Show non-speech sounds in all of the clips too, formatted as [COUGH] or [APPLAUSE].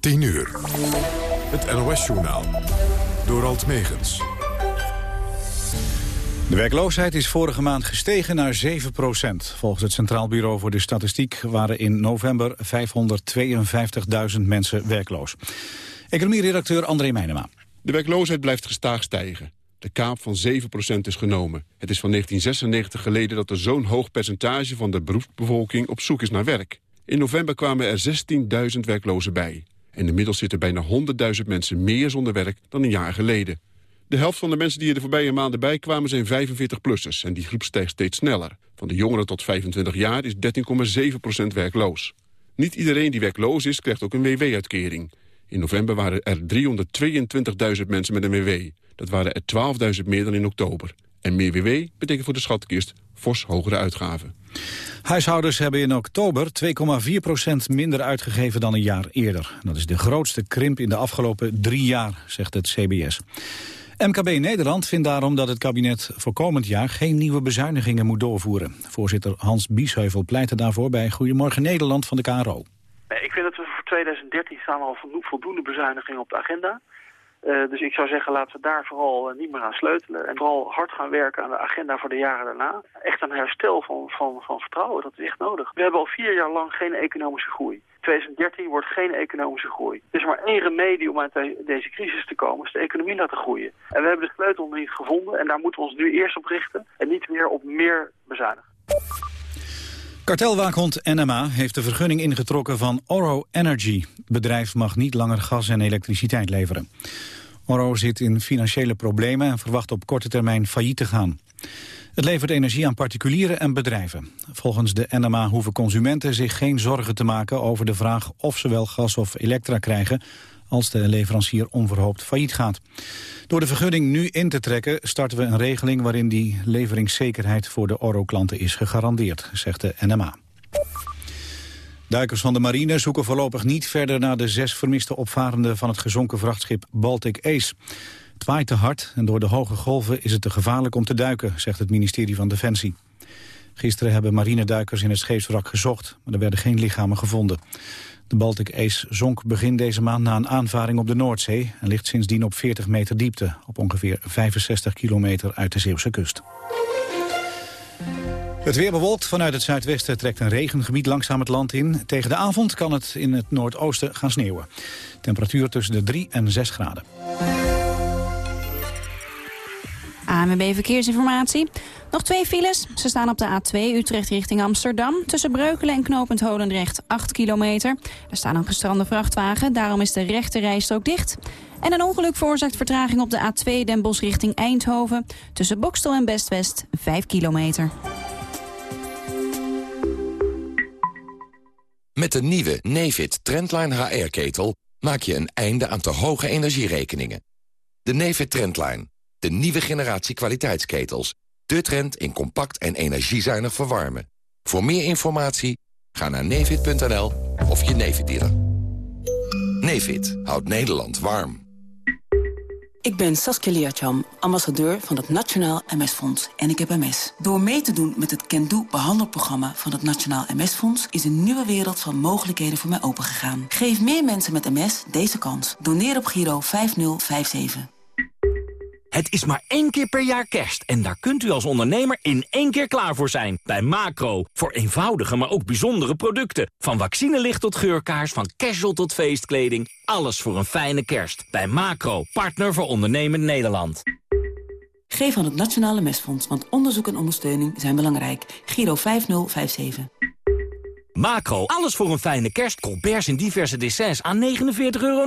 10 uur. Het NOS-journaal. Door Alt Megens. De werkloosheid is vorige maand gestegen naar 7% Volgens het Centraal Bureau voor de Statistiek waren in november 552.000 mensen werkloos. Economie-redacteur André Meijnema. De werkloosheid blijft gestaag stijgen. De kaap van 7% is genomen. Het is van 1996 geleden dat er zo'n hoog percentage van de beroepsbevolking op zoek is naar werk. In november kwamen er 16.000 werklozen bij. En inmiddels zitten bijna 100.000 mensen meer zonder werk dan een jaar geleden. De helft van de mensen die er de voorbije maanden bij kwamen zijn 45-plussers. En die groep stijgt steeds sneller. Van de jongeren tot 25 jaar is 13,7% werkloos. Niet iedereen die werkloos is, krijgt ook een WW-uitkering. In november waren er 322.000 mensen met een WW. Dat waren er 12.000 meer dan in oktober. En meer WW betekent voor de schatkist fors hogere uitgaven. Huishoudens hebben in oktober 2,4% minder uitgegeven dan een jaar eerder. Dat is de grootste krimp in de afgelopen drie jaar, zegt het CBS. MKB Nederland vindt daarom dat het kabinet voor komend jaar geen nieuwe bezuinigingen moet doorvoeren. Voorzitter Hans Biesheuvel pleitte daarvoor bij Goedemorgen Nederland van de KRO. Ik vind dat we voor 2013 staan al voldoende bezuinigingen op de agenda. Uh, dus ik zou zeggen, laten we daar vooral uh, niet meer aan sleutelen. En vooral hard gaan werken aan de agenda voor de jaren daarna. Echt een herstel van, van, van vertrouwen, dat is echt nodig. We hebben al vier jaar lang geen economische groei. 2013 wordt geen economische groei. Er is maar één remedie om uit deze crisis te komen, is de economie laten groeien. En we hebben de sleutel niet gevonden en daar moeten we ons nu eerst op richten en niet meer op meer bezuinigen. Kartelwaakhond NMA heeft de vergunning ingetrokken van Oro Energy. Het bedrijf mag niet langer gas en elektriciteit leveren. Oro zit in financiële problemen en verwacht op korte termijn failliet te gaan. Het levert energie aan particulieren en bedrijven. Volgens de NMA hoeven consumenten zich geen zorgen te maken over de vraag of ze wel gas of elektra krijgen als de leverancier onverhoopt failliet gaat. Door de vergunning nu in te trekken starten we een regeling waarin die leveringszekerheid voor de Oro-klanten is gegarandeerd, zegt de NMA. Duikers van de marine zoeken voorlopig niet verder naar de zes vermiste opvarenden van het gezonken vrachtschip Baltic Ace. Het waait te hard en door de hoge golven is het te gevaarlijk om te duiken, zegt het ministerie van Defensie. Gisteren hebben marineduikers in het scheepswrak gezocht, maar er werden geen lichamen gevonden. De Baltic Ace zonk begin deze maand na een aanvaring op de Noordzee... en ligt sindsdien op 40 meter diepte, op ongeveer 65 kilometer uit de Zeeuwse kust. Het weer bewolkt. Vanuit het zuidwesten trekt een regengebied langzaam het land in. Tegen de avond kan het in het noordoosten gaan sneeuwen. Temperatuur tussen de 3 en 6 graden. ANWB Verkeersinformatie. Nog twee files. Ze staan op de A2 Utrecht richting Amsterdam. Tussen Breukelen en knooppunt Holendrecht 8 kilometer. Er staat een gestrande vrachtwagen, daarom is de rechte rijstrook dicht. En een ongeluk veroorzaakt vertraging op de A2 Den Bosch richting Eindhoven. Tussen Bokstel en Bestwest 5 kilometer. Met de nieuwe Nefit Trendline HR-ketel maak je een einde aan te hoge energierekeningen. De Nefit Trendline, de nieuwe generatie kwaliteitsketels de trend in compact en energiezuinig verwarmen. Voor meer informatie ga naar nevid.nl of je Nevid dealer. Nevid houdt Nederland warm. Ik ben Saskia Liacham, ambassadeur van het Nationaal MS-fonds en ik heb MS. Door mee te doen met het Can Do behandelprogramma van het Nationaal MS-fonds... is een nieuwe wereld van mogelijkheden voor mij opengegaan. Geef meer mensen met MS deze kans. Doneer op Giro 5057. Het is maar één keer per jaar kerst en daar kunt u als ondernemer in één keer klaar voor zijn. Bij Macro. Voor eenvoudige, maar ook bijzondere producten. Van vaccinelicht tot geurkaars, van casual tot feestkleding. Alles voor een fijne kerst. Bij Macro. Partner voor ondernemen Nederland. Geef aan het Nationale Mesfonds, want onderzoek en ondersteuning zijn belangrijk. Giro 5057. Macro. Alles voor een fijne kerst. Colberts in diverse dessins aan 49,99 euro.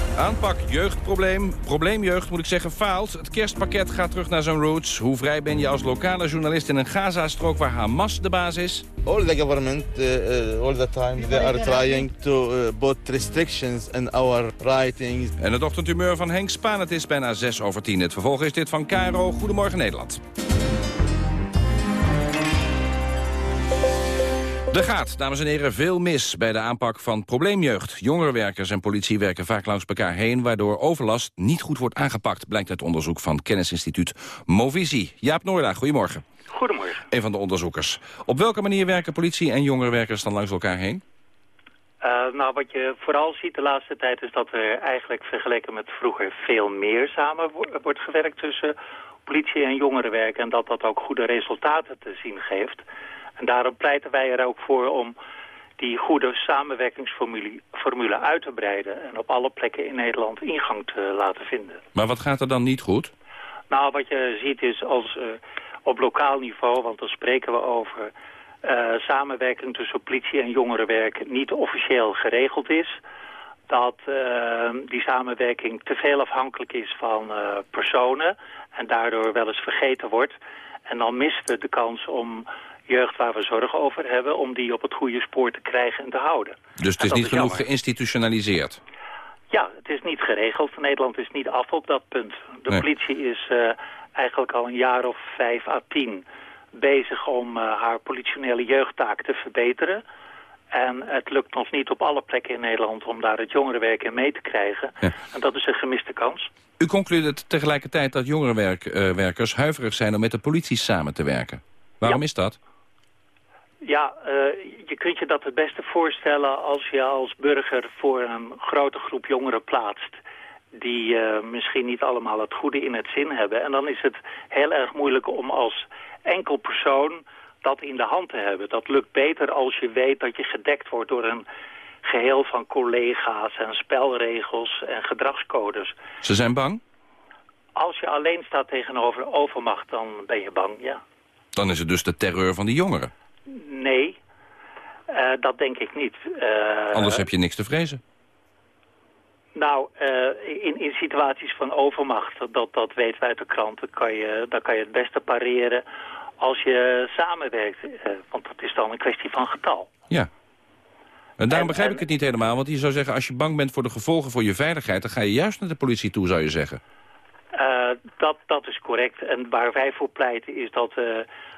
Aanpak jeugdprobleem, probleemjeugd moet ik zeggen, faalt. Het kerstpakket gaat terug naar zijn roots. Hoe vrij ben je als lokale journalist in een Gaza-strook waar Hamas de baas is? All the government, uh, uh, all the time, they are trying to uh, put restrictions in our writings. En het ochtendhumeur van Henk Spaan, het is bijna 6 over 10. Het vervolg is dit van Cairo. Goedemorgen Nederland. Er gaat, dames en heren, veel mis bij de aanpak van probleemjeugd. Jongerenwerkers en politie werken vaak langs elkaar heen... waardoor overlast niet goed wordt aangepakt... blijkt uit onderzoek van kennisinstituut Movisie. Jaap Noorda, goedemorgen. Goedemorgen. Een van de onderzoekers. Op welke manier werken politie en jongerenwerkers dan langs elkaar heen? Uh, nou, wat je vooral ziet de laatste tijd is dat er eigenlijk vergeleken met vroeger veel meer samen wordt gewerkt tussen politie en jongerenwerk en dat dat ook goede resultaten te zien geeft. En daarom pleiten wij er ook voor om die goede samenwerkingsformule uit te breiden... en op alle plekken in Nederland ingang te laten vinden. Maar wat gaat er dan niet goed? Nou, wat je ziet is als uh, op lokaal niveau, want dan spreken we over... Uh, samenwerking tussen politie en jongerenwerk niet officieel geregeld is... dat uh, die samenwerking te veel afhankelijk is van personen... en daardoor wel eens vergeten wordt... En dan missen we de kans om jeugd waar we zorg over hebben... om die op het goede spoor te krijgen en te houden. Dus het is niet genoeg geïnstitutionaliseerd? Ja, het is niet geregeld. Nederland is niet af op dat punt. De politie is uh, eigenlijk al een jaar of vijf à tien bezig om uh, haar politionele jeugdtaak te verbeteren. En het lukt ons niet op alle plekken in Nederland om daar het jongerenwerk in mee te krijgen. Ja. En dat is een gemiste kans. U concludeert tegelijkertijd dat jongerenwerkers uh, huiverig zijn om met de politie samen te werken. Waarom ja. is dat? Ja, uh, je kunt je dat het beste voorstellen als je als burger voor een grote groep jongeren plaatst die uh, misschien niet allemaal het goede in het zin hebben. En dan is het heel erg moeilijk om als enkel persoon dat in de hand te hebben. Dat lukt beter als je weet dat je gedekt wordt door een geheel van collega's en spelregels en gedragscodes. Ze zijn bang? Als je alleen staat tegenover overmacht, dan ben je bang, ja. Dan is het dus de terreur van die jongeren? Nee, uh, dat denk ik niet. Uh, Anders heb je niks te vrezen. Nou, uh, in, in situaties van overmacht, dat, dat weten wij uit de kranten, kan je, dan kan je het beste pareren als je samenwerkt. want dat is dan een kwestie van getal. Ja. En daarom en, begrijp en, ik het niet helemaal, want je zou zeggen... als je bang bent voor de gevolgen voor je veiligheid... dan ga je juist naar de politie toe, zou je zeggen. dat, dat is correct. En waar wij voor pleiten is dat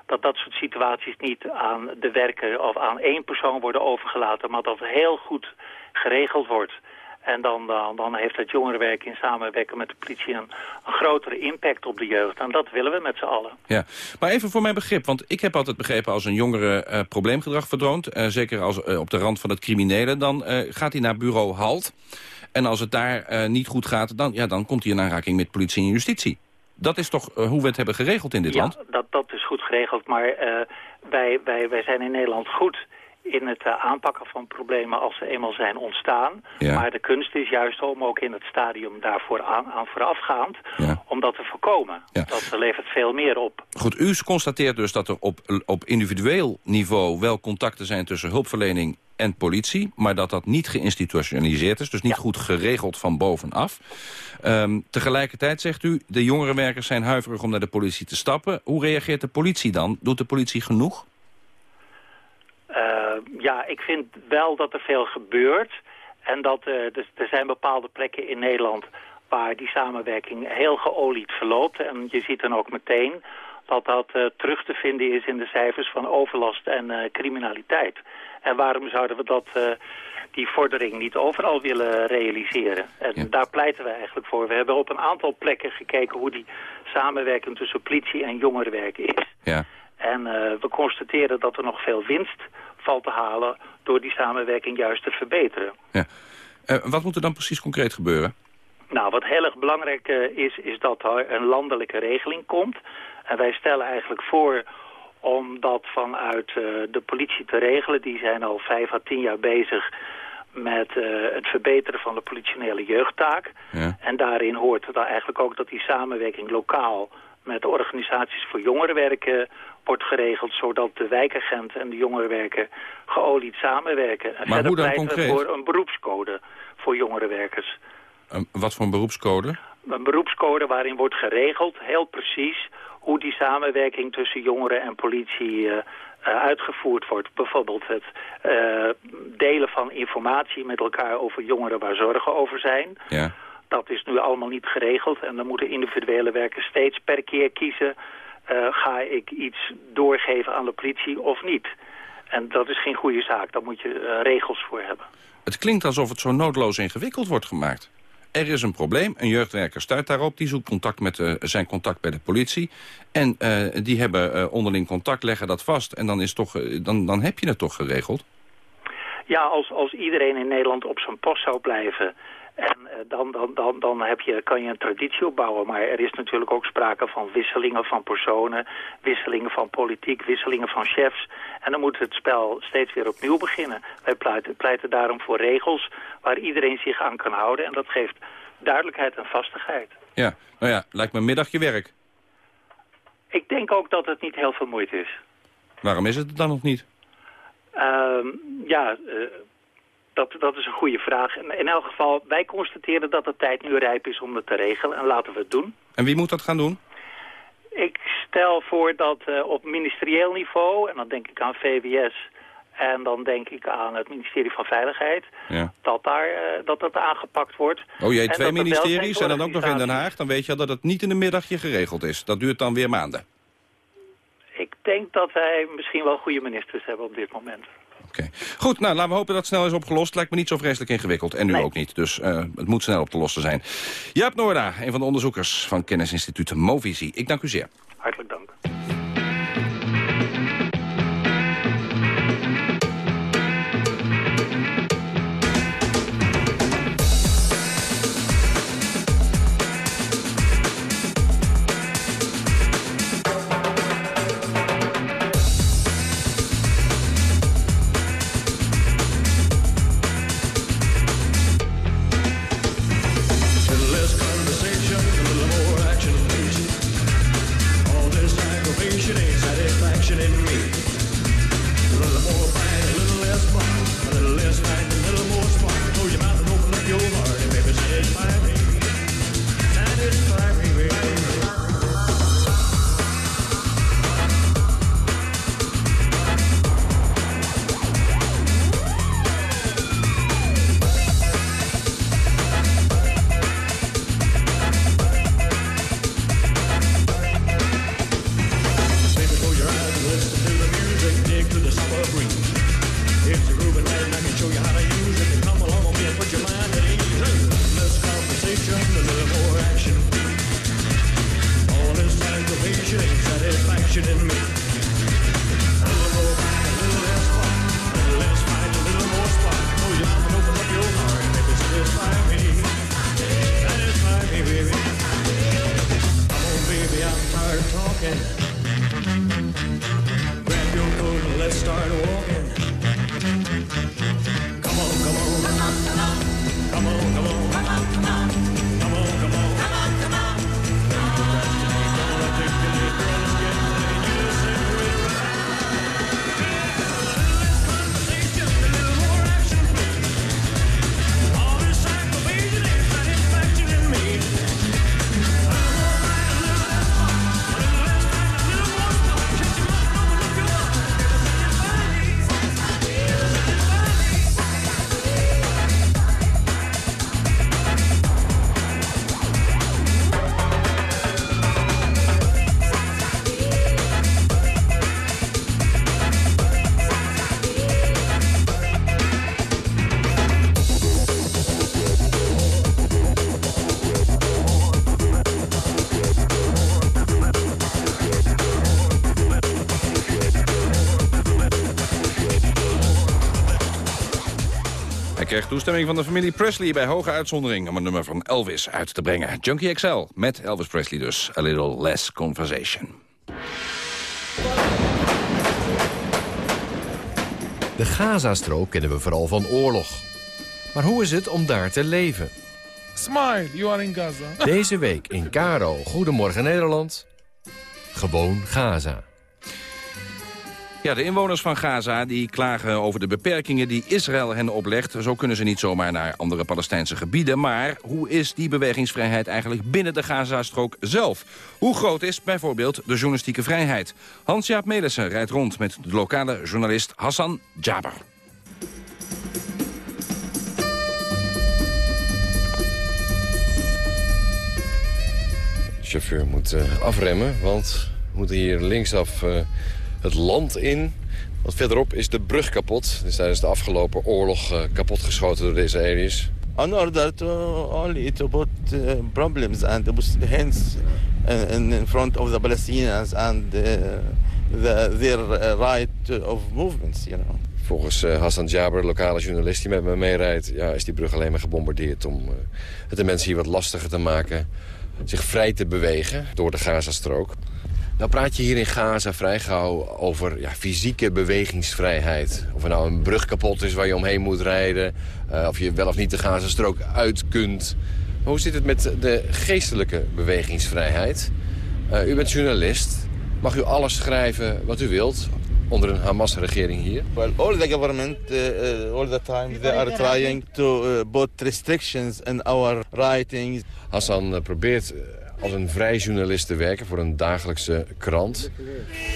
dat dat soort situaties niet aan de werker of aan één persoon worden overgelaten, maar dat heel goed geregeld wordt. En dan, dan, heeft het jongerenwerk in samenwerking met de politie een, grotere impact op de jeugd. En dat willen we met z'n allen. Ja, maar even voor mijn begrip, want ik heb altijd begrepen als een jongere uh, probleemgedrag verdroont, uh, zeker als uh, op de rand van het criminele, dan gaat hij naar bureau HALT. En als het daar niet goed gaat, dan, ja, dan komt hij in aanraking met politie en justitie. Dat is toch hoe we het hebben geregeld in dit ja, land? Dat, dat is goed geregeld, maar uh, wij, wij, wij zijn in Nederland goed in het uh, aanpakken van problemen als ze eenmaal zijn ontstaan. Ja. Maar de kunst is juist om ook in het stadium daarvoor aan, aan voorafgaand... Ja. om dat te voorkomen. Ja. Dat levert veel meer op. Goed, u constateert dus dat er op, op individueel niveau wel contacten zijn tussen hulpverlening en politie... maar dat dat niet geïnstitutionaliseerd is, dus niet goed geregeld van bovenaf. Um, tegelijkertijd zegt u, de jongerenwerkers zijn huiverig om naar de politie te stappen. Hoe reageert de politie dan? Doet de politie genoeg? Uh, ja, ik vind wel dat er veel gebeurt. En dat uh, dus, er zijn bepaalde plekken in Nederland waar die samenwerking heel geolied verloopt. En je ziet dan ook meteen dat dat uh, terug te vinden is in de cijfers van overlast en uh, criminaliteit. En waarom zouden we dat, uh, die vordering niet overal willen realiseren? En Ja. daar pleiten we eigenlijk voor. We hebben op een aantal plekken gekeken hoe die samenwerking tussen politie en jongerenwerk is. Ja. En we constateren dat er nog veel winst valt te halen door die samenwerking juist te verbeteren. ja. Uh, wat moet er dan precies concreet gebeuren? Nou, wat heel erg belangrijk uh, is, is dat er een landelijke regeling komt. En wij stellen eigenlijk voor om dat vanuit uh, de politie te regelen. Die zijn al vijf à tien jaar bezig met eh, het verbeteren van de politionele jeugdtaak. Ja. En daarin hoort dan eigenlijk ook dat die samenwerking lokaal met organisaties voor jongerenwerken wordt geregeld, zodat de wijkagent en de jongerenwerker geolied samenwerken. En Maar hoe dan concreet? voor een beroepscode voor jongerenwerkers. Een- wat voor een beroepscode? Een beroepscode waarin wordt geregeld, heel precies, hoe die samenwerking tussen jongeren en politie eh, eh, uitgevoerd wordt. Bijvoorbeeld het eh, delen van informatie met elkaar over jongeren waar zorgen over zijn. Ja. Dat is nu allemaal niet geregeld en dan moeten individuele werkers steeds per keer kiezen... eh, ga ik iets doorgeven aan de politie of niet. En dat is geen goede zaak, daar moet je eh, regels voor hebben. Het klinkt alsof het zo noodloos ingewikkeld wordt gemaakt. Er is een probleem, een jeugdwerker stuit daarop... die zoekt contact met eh, zijn contact bij de politie. En die hebben onderling contact, leggen dat vast... en dan, is toch, dan, dan heb je het toch geregeld? Ja, als, als iedereen in Nederland op zijn post zou blijven... En eh, dan, dan, dan, dan heb je, kan je een traditie opbouwen. Maar er is natuurlijk ook sprake van wisselingen van personen... wisselingen van politiek, wisselingen van chefs. En dan moet het spel steeds weer opnieuw beginnen. Wij pleiten, pleiten daarom voor regels waar iedereen zich aan kan houden. En dat geeft duidelijkheid en vastigheid. Ja, nou ja, lijkt me een middagje werk. Ik denk ook dat het niet heel veel moeite is. Waarom is het dan nog niet? Ehm, ja, eh, dat, dat is een goede vraag. In, in elk geval, wij constateren dat de tijd nu rijp is om het te regelen. En laten we het doen. En wie moet dat gaan doen? Ik stel voor dat eh, op ministerieel niveau, en dan denk ik aan VWS... en dan denk ik aan het ministerie van Veiligheid... Ja. dat daar, eh, dat, dat aangepakt wordt. Oh jee, twee er ministeries en dan ook nog in Den Haag. Dan weet je al dat het niet in een middagje geregeld is. Dat duurt dan weer maanden. Ik denk dat wij misschien wel goede ministers hebben op dit moment. Goed, nou, laten we hopen dat het snel is opgelost. Lijkt me niet zo vreselijk ingewikkeld. En nu ook niet. Dus eh, het moet snel op te lossen zijn. Jaap Noorda, een van de onderzoekers van kennisinstituut Movisie. Ik dank u zeer. Hartelijk dank. Toestemming van de familie Presley bij hoge uitzondering... om een nummer van Elvis uit te brengen. Junkie XL, met Elvis Presley dus. A Little Less Conversation. De Gazastrook kennen we vooral van oorlog. Maar hoe is het om daar te leven? Smile, you are in Gaza. Deze week in Karo, Goedemorgen Nederland. Gewoon Gaza. Ja, de inwoners van Gaza die klagen over de beperkingen die Israël hen oplegt. Zo kunnen ze niet zomaar naar andere Palestijnse gebieden. Maar hoe is die bewegingsvrijheid eigenlijk binnen de Gazastrook zelf? Hoe groot is bijvoorbeeld de journalistieke vrijheid? Hans-Jaap Melissen rijdt rond met de lokale journalist Hassan Jaber. De chauffeur moet eh, afremmen, want we moeten hier linksaf eh, het land in. Want verderop is de brug kapot. Dus tijdens de afgelopen oorlog uh, kapotgeschoten door de Israëli's. in order to only to put uh, problems and hands in, front of the Palestinians and uh, the, their right of movements, you know. Volgens uh, Hassan Jaber, lokale journalist die met me meerijdt... Ja, is die brug alleen maar gebombardeerd om uh, het de mensen hier wat lastiger te maken... zich vrij te bewegen door de Gazastrook. Nou praat je hier in Gaza vrij gauw over ja, fysieke bewegingsvrijheid. Of er nou een brug kapot is waar je omheen moet rijden... Uh, of je wel of niet de Gazastrook uit kunt. Maar hoe zit het met de geestelijke bewegingsvrijheid? Uh, u bent journalist. Mag u alles schrijven wat u wilt onder een Hamas-regering hier? Well, all the government, uh, all the time, they are trying to uh, put restrictions in our writings. Hassan probeert als een vrij journalist te werken voor een dagelijkse krant.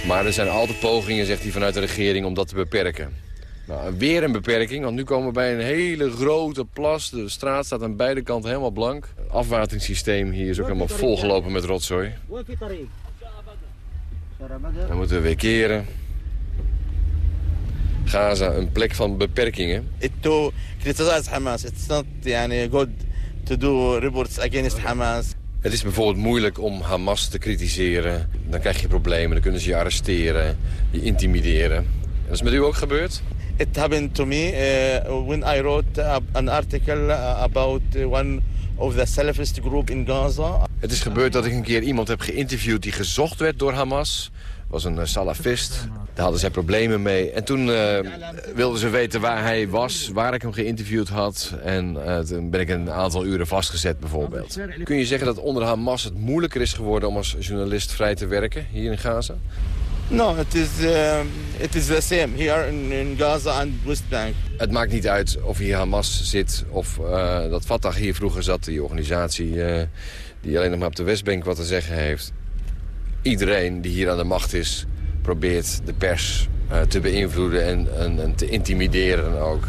Maar er zijn altijd pogingen, zegt hij, vanuit de regering om dat te beperken. Nou, weer een beperking, want nu komen we bij een hele grote plas. De straat staat aan beide kanten helemaal blank. Het afwateringssysteem hier is ook helemaal volgelopen met rotzooi. Dan moeten we weer keren. Gaza, een plek van beperkingen. Hamas. It's not good to do reports against Hamas. Het is bijvoorbeeld moeilijk om Hamas te kritiseren. Dan krijg je problemen, dan kunnen ze je arresteren, je intimideren. En dat is met u ook gebeurd? It happened to me uh, when I wrote an article about one of the Salafist group in Gaza. Het is gebeurd dat ik een keer iemand heb geïnterviewd die gezocht werd door Hamas. was een salafist. Daar hadden zij problemen mee. En toen uh, wilden ze weten waar hij was, waar ik hem geïnterviewd had. En uh, toen ben ik een aantal uren vastgezet bijvoorbeeld. Kun je zeggen dat onder Hamas het moeilijker is geworden om als journalist vrij te werken hier in Gaza? No, it is, uh, it is the same here in, in Gaza and West Bank. Het maakt niet uit of hier Hamas zit of uh, dat Fatah hier vroeger zat. Die organisatie uh, die alleen nog maar op de Westbank wat te zeggen heeft. Iedereen die hier aan de macht is probeert de pers uh, te beïnvloeden en, en, en, te intimideren ook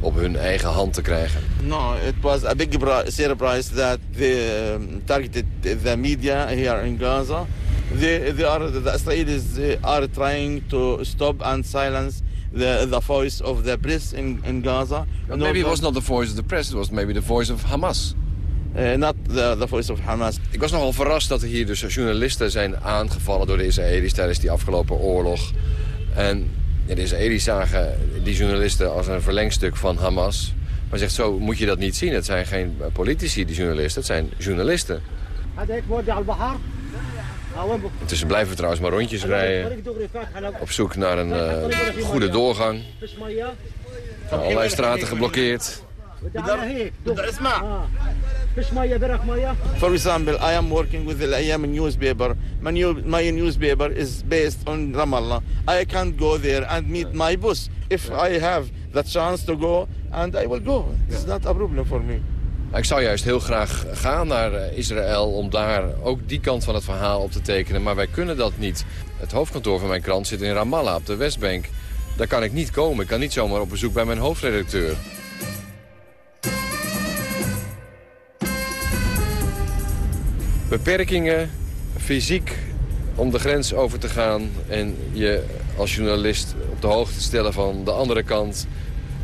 op hun eigen hand te krijgen. No, it was a big surprise that they um, targeted the media here in Gaza. They, they are, the Israelis are trying to stop and silence the, the voice of the press in, in Gaza. But maybe it was not the voice of the press, it was maybe the voice of Hamas. Uh, not the, the voice of Hamas. Ik was nogal verrast dat er hier dus journalisten zijn aangevallen door de Israëli's tijdens die afgelopen oorlog. En de Israëli's zagen die journalisten als een verlengstuk van Hamas. Maar zegt, zo moet je dat niet zien. Het zijn geen politici, die journalisten. Het zijn journalisten. Intussen blijven we trouwens maar rondjes rijden. Op zoek naar een uh, goede doorgang. Nou, allerlei straten geblokkeerd. For example, I am working with the Ayam newspaper. My, new, my newspaper is based on Ramallah. I can't go there and meet my boss. If I have the chance to go, and I will go. It's not a problem for me. Ik zou juist heel graag gaan naar Israël om daar ook die kant van het verhaal op te tekenen. Maar wij kunnen dat niet. Het hoofdkantoor van mijn krant zit in Ramallah op de Westbank. Daar kan ik niet komen. Ik kan niet zomaar op bezoek bij mijn hoofdredacteur. Beperkingen, fysiek om de grens over te gaan en je als journalist op de hoogte stellen van de andere kant.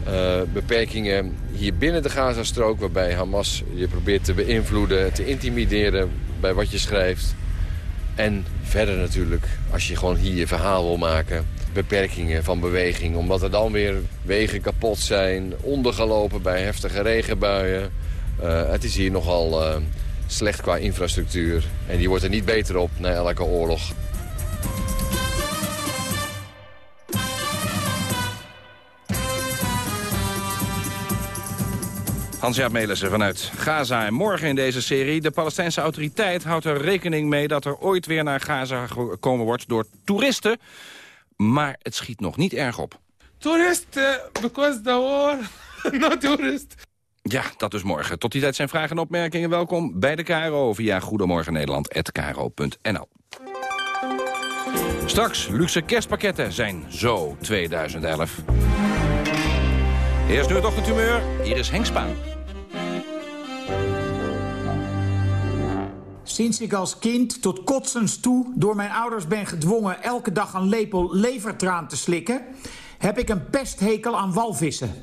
Uh, beperkingen hier binnen de Gazastrook waarbij Hamas je probeert te beïnvloeden, te intimideren bij wat je schrijft. En verder natuurlijk, als je gewoon hier je verhaal wil maken, beperkingen van beweging. Omdat er dan weer wegen kapot zijn, ondergelopen bij heftige regenbuien. Uh, het is hier nogal... Uh, slecht qua infrastructuur. En die wordt er niet beter op na elke oorlog. Hans-Jaap Melissen vanuit Gaza. En morgen in deze serie, de Palestijnse autoriteit houdt er rekening mee... dat er ooit weer naar Gaza gekomen wordt door toeristen. Maar het schiet nog niet erg op. Tourist, uh, because the war, [LAUGHS] no tourist. Ja, dat dus morgen. Tot die tijd zijn vragen en opmerkingen welkom bij de KRO via Goedemorgen Nederland@kro.nl. Straks, luxe kerstpakketten zijn zo 2011. Eerst nu het ochtendhumeur, hier is Henk Spaan. Sinds ik als kind tot kotsens toe door mijn ouders ben gedwongen... elke dag een lepel levertraan te slikken... heb ik een pesthekel aan walvissen.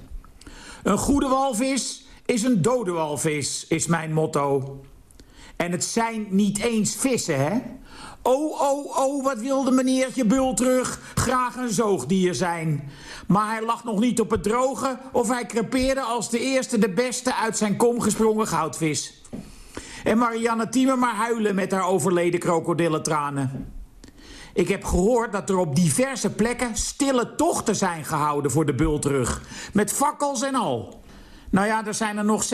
Een goede walvis is een dode walvis, is mijn motto. En het zijn niet eens vissen, hè? Oh, oh, oh, wat wilde meneertje Bul terug graag een zoogdier zijn. Maar hij lag nog niet op het droge of hij crepeerde als de eerste de beste uit zijn kom gesprongen goudvis. En Marianne Thieme maar huilen met haar overleden krokodillentranen. Ik heb gehoord dat er op diverse plekken stille tochten zijn gehouden voor de bultrug. Met fakkels en al. Nou ja, er zijn er nog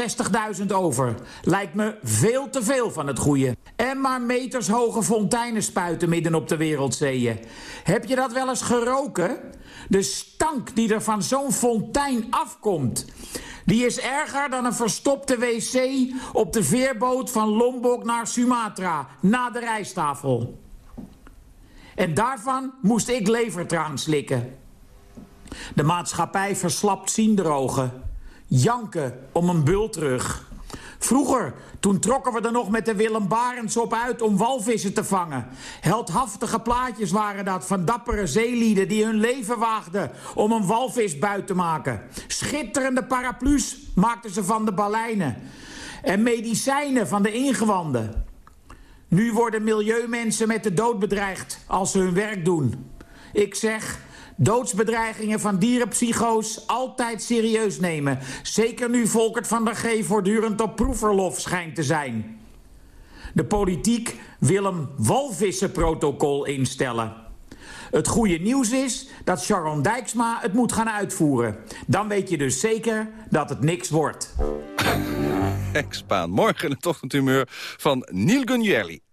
60.000 over. Lijkt me veel te veel van het goede. En maar metershoge fonteinen spuiten midden op de wereldzeeën. Heb je dat wel eens geroken? De stank die er van zo'n fontein afkomt... die is erger dan een verstopte wc op de veerboot van Lombok naar Sumatra... na de rijsttafel. En daarvan moest ik levertraan slikken. De maatschappij verslapt zienderogen. Janken om een bul terug. Vroeger, toen trokken we er nog met de Willem Barends op uit om walvissen te vangen. Heldhaftige plaatjes waren dat van dappere zeelieden die hun leven waagden om een walvis buit te maken. Schitterende paraplu's maakten ze van de baleinen. En medicijnen van de ingewanden. Nu worden milieumensen met de dood bedreigd als ze hun werk doen. Ik zeg, doodsbedreigingen van dierenpsycho's altijd serieus nemen. Zeker nu Volkert van der G voortdurend op proefverlof schijnt te zijn. De politiek wil een walvissenprotocol instellen. Het goede nieuws is dat Sharon Dijksma het moet gaan uitvoeren. Dan weet je dus zeker dat het niks wordt. [LAUGHS] Hekspaan, morgen het ochtendhumeur van Neil Gunjerli.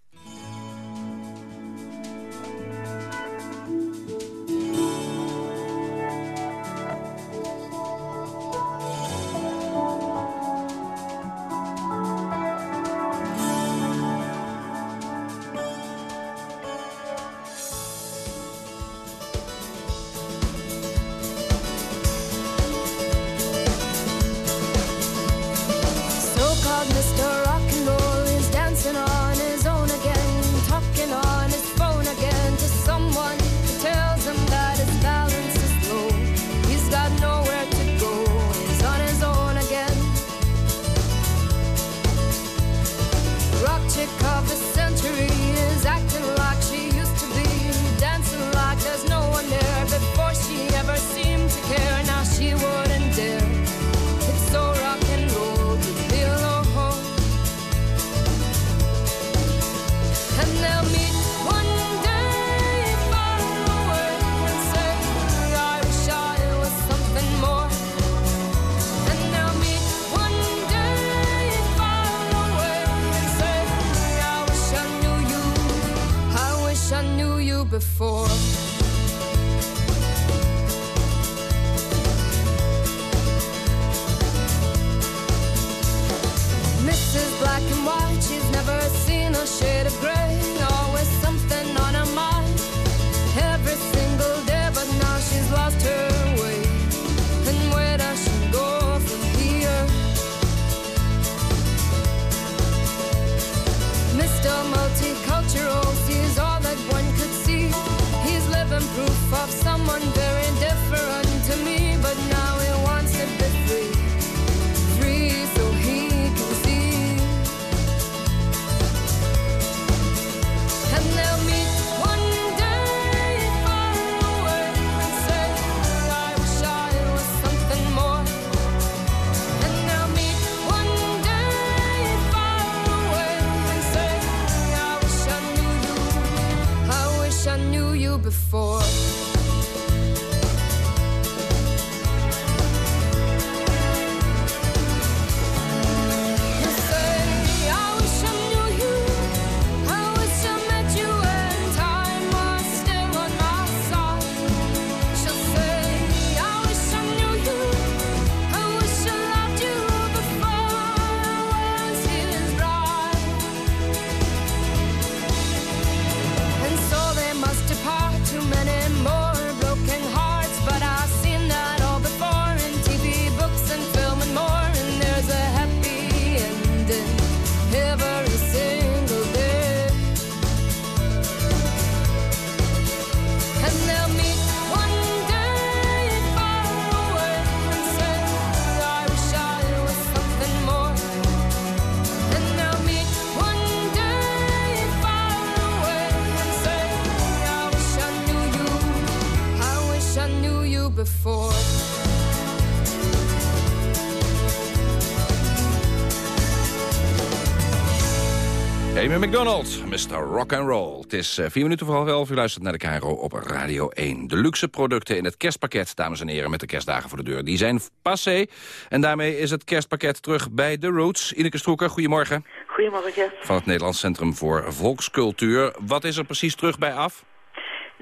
Amy McDonald, Mr. Rock and Roll. Het is eh, vier minuten voor half elf. U luistert naar de KRO op Radio 1. De luxe producten in het kerstpakket, dames en heren, met de kerstdagen voor de deur. Die zijn passé. En daarmee is het kerstpakket terug bij The Roots. Ineke Stroeker, goedemorgen. Goedemorgen. Van het Nederlands Centrum voor Volkscultuur. Wat is er precies terug bij af?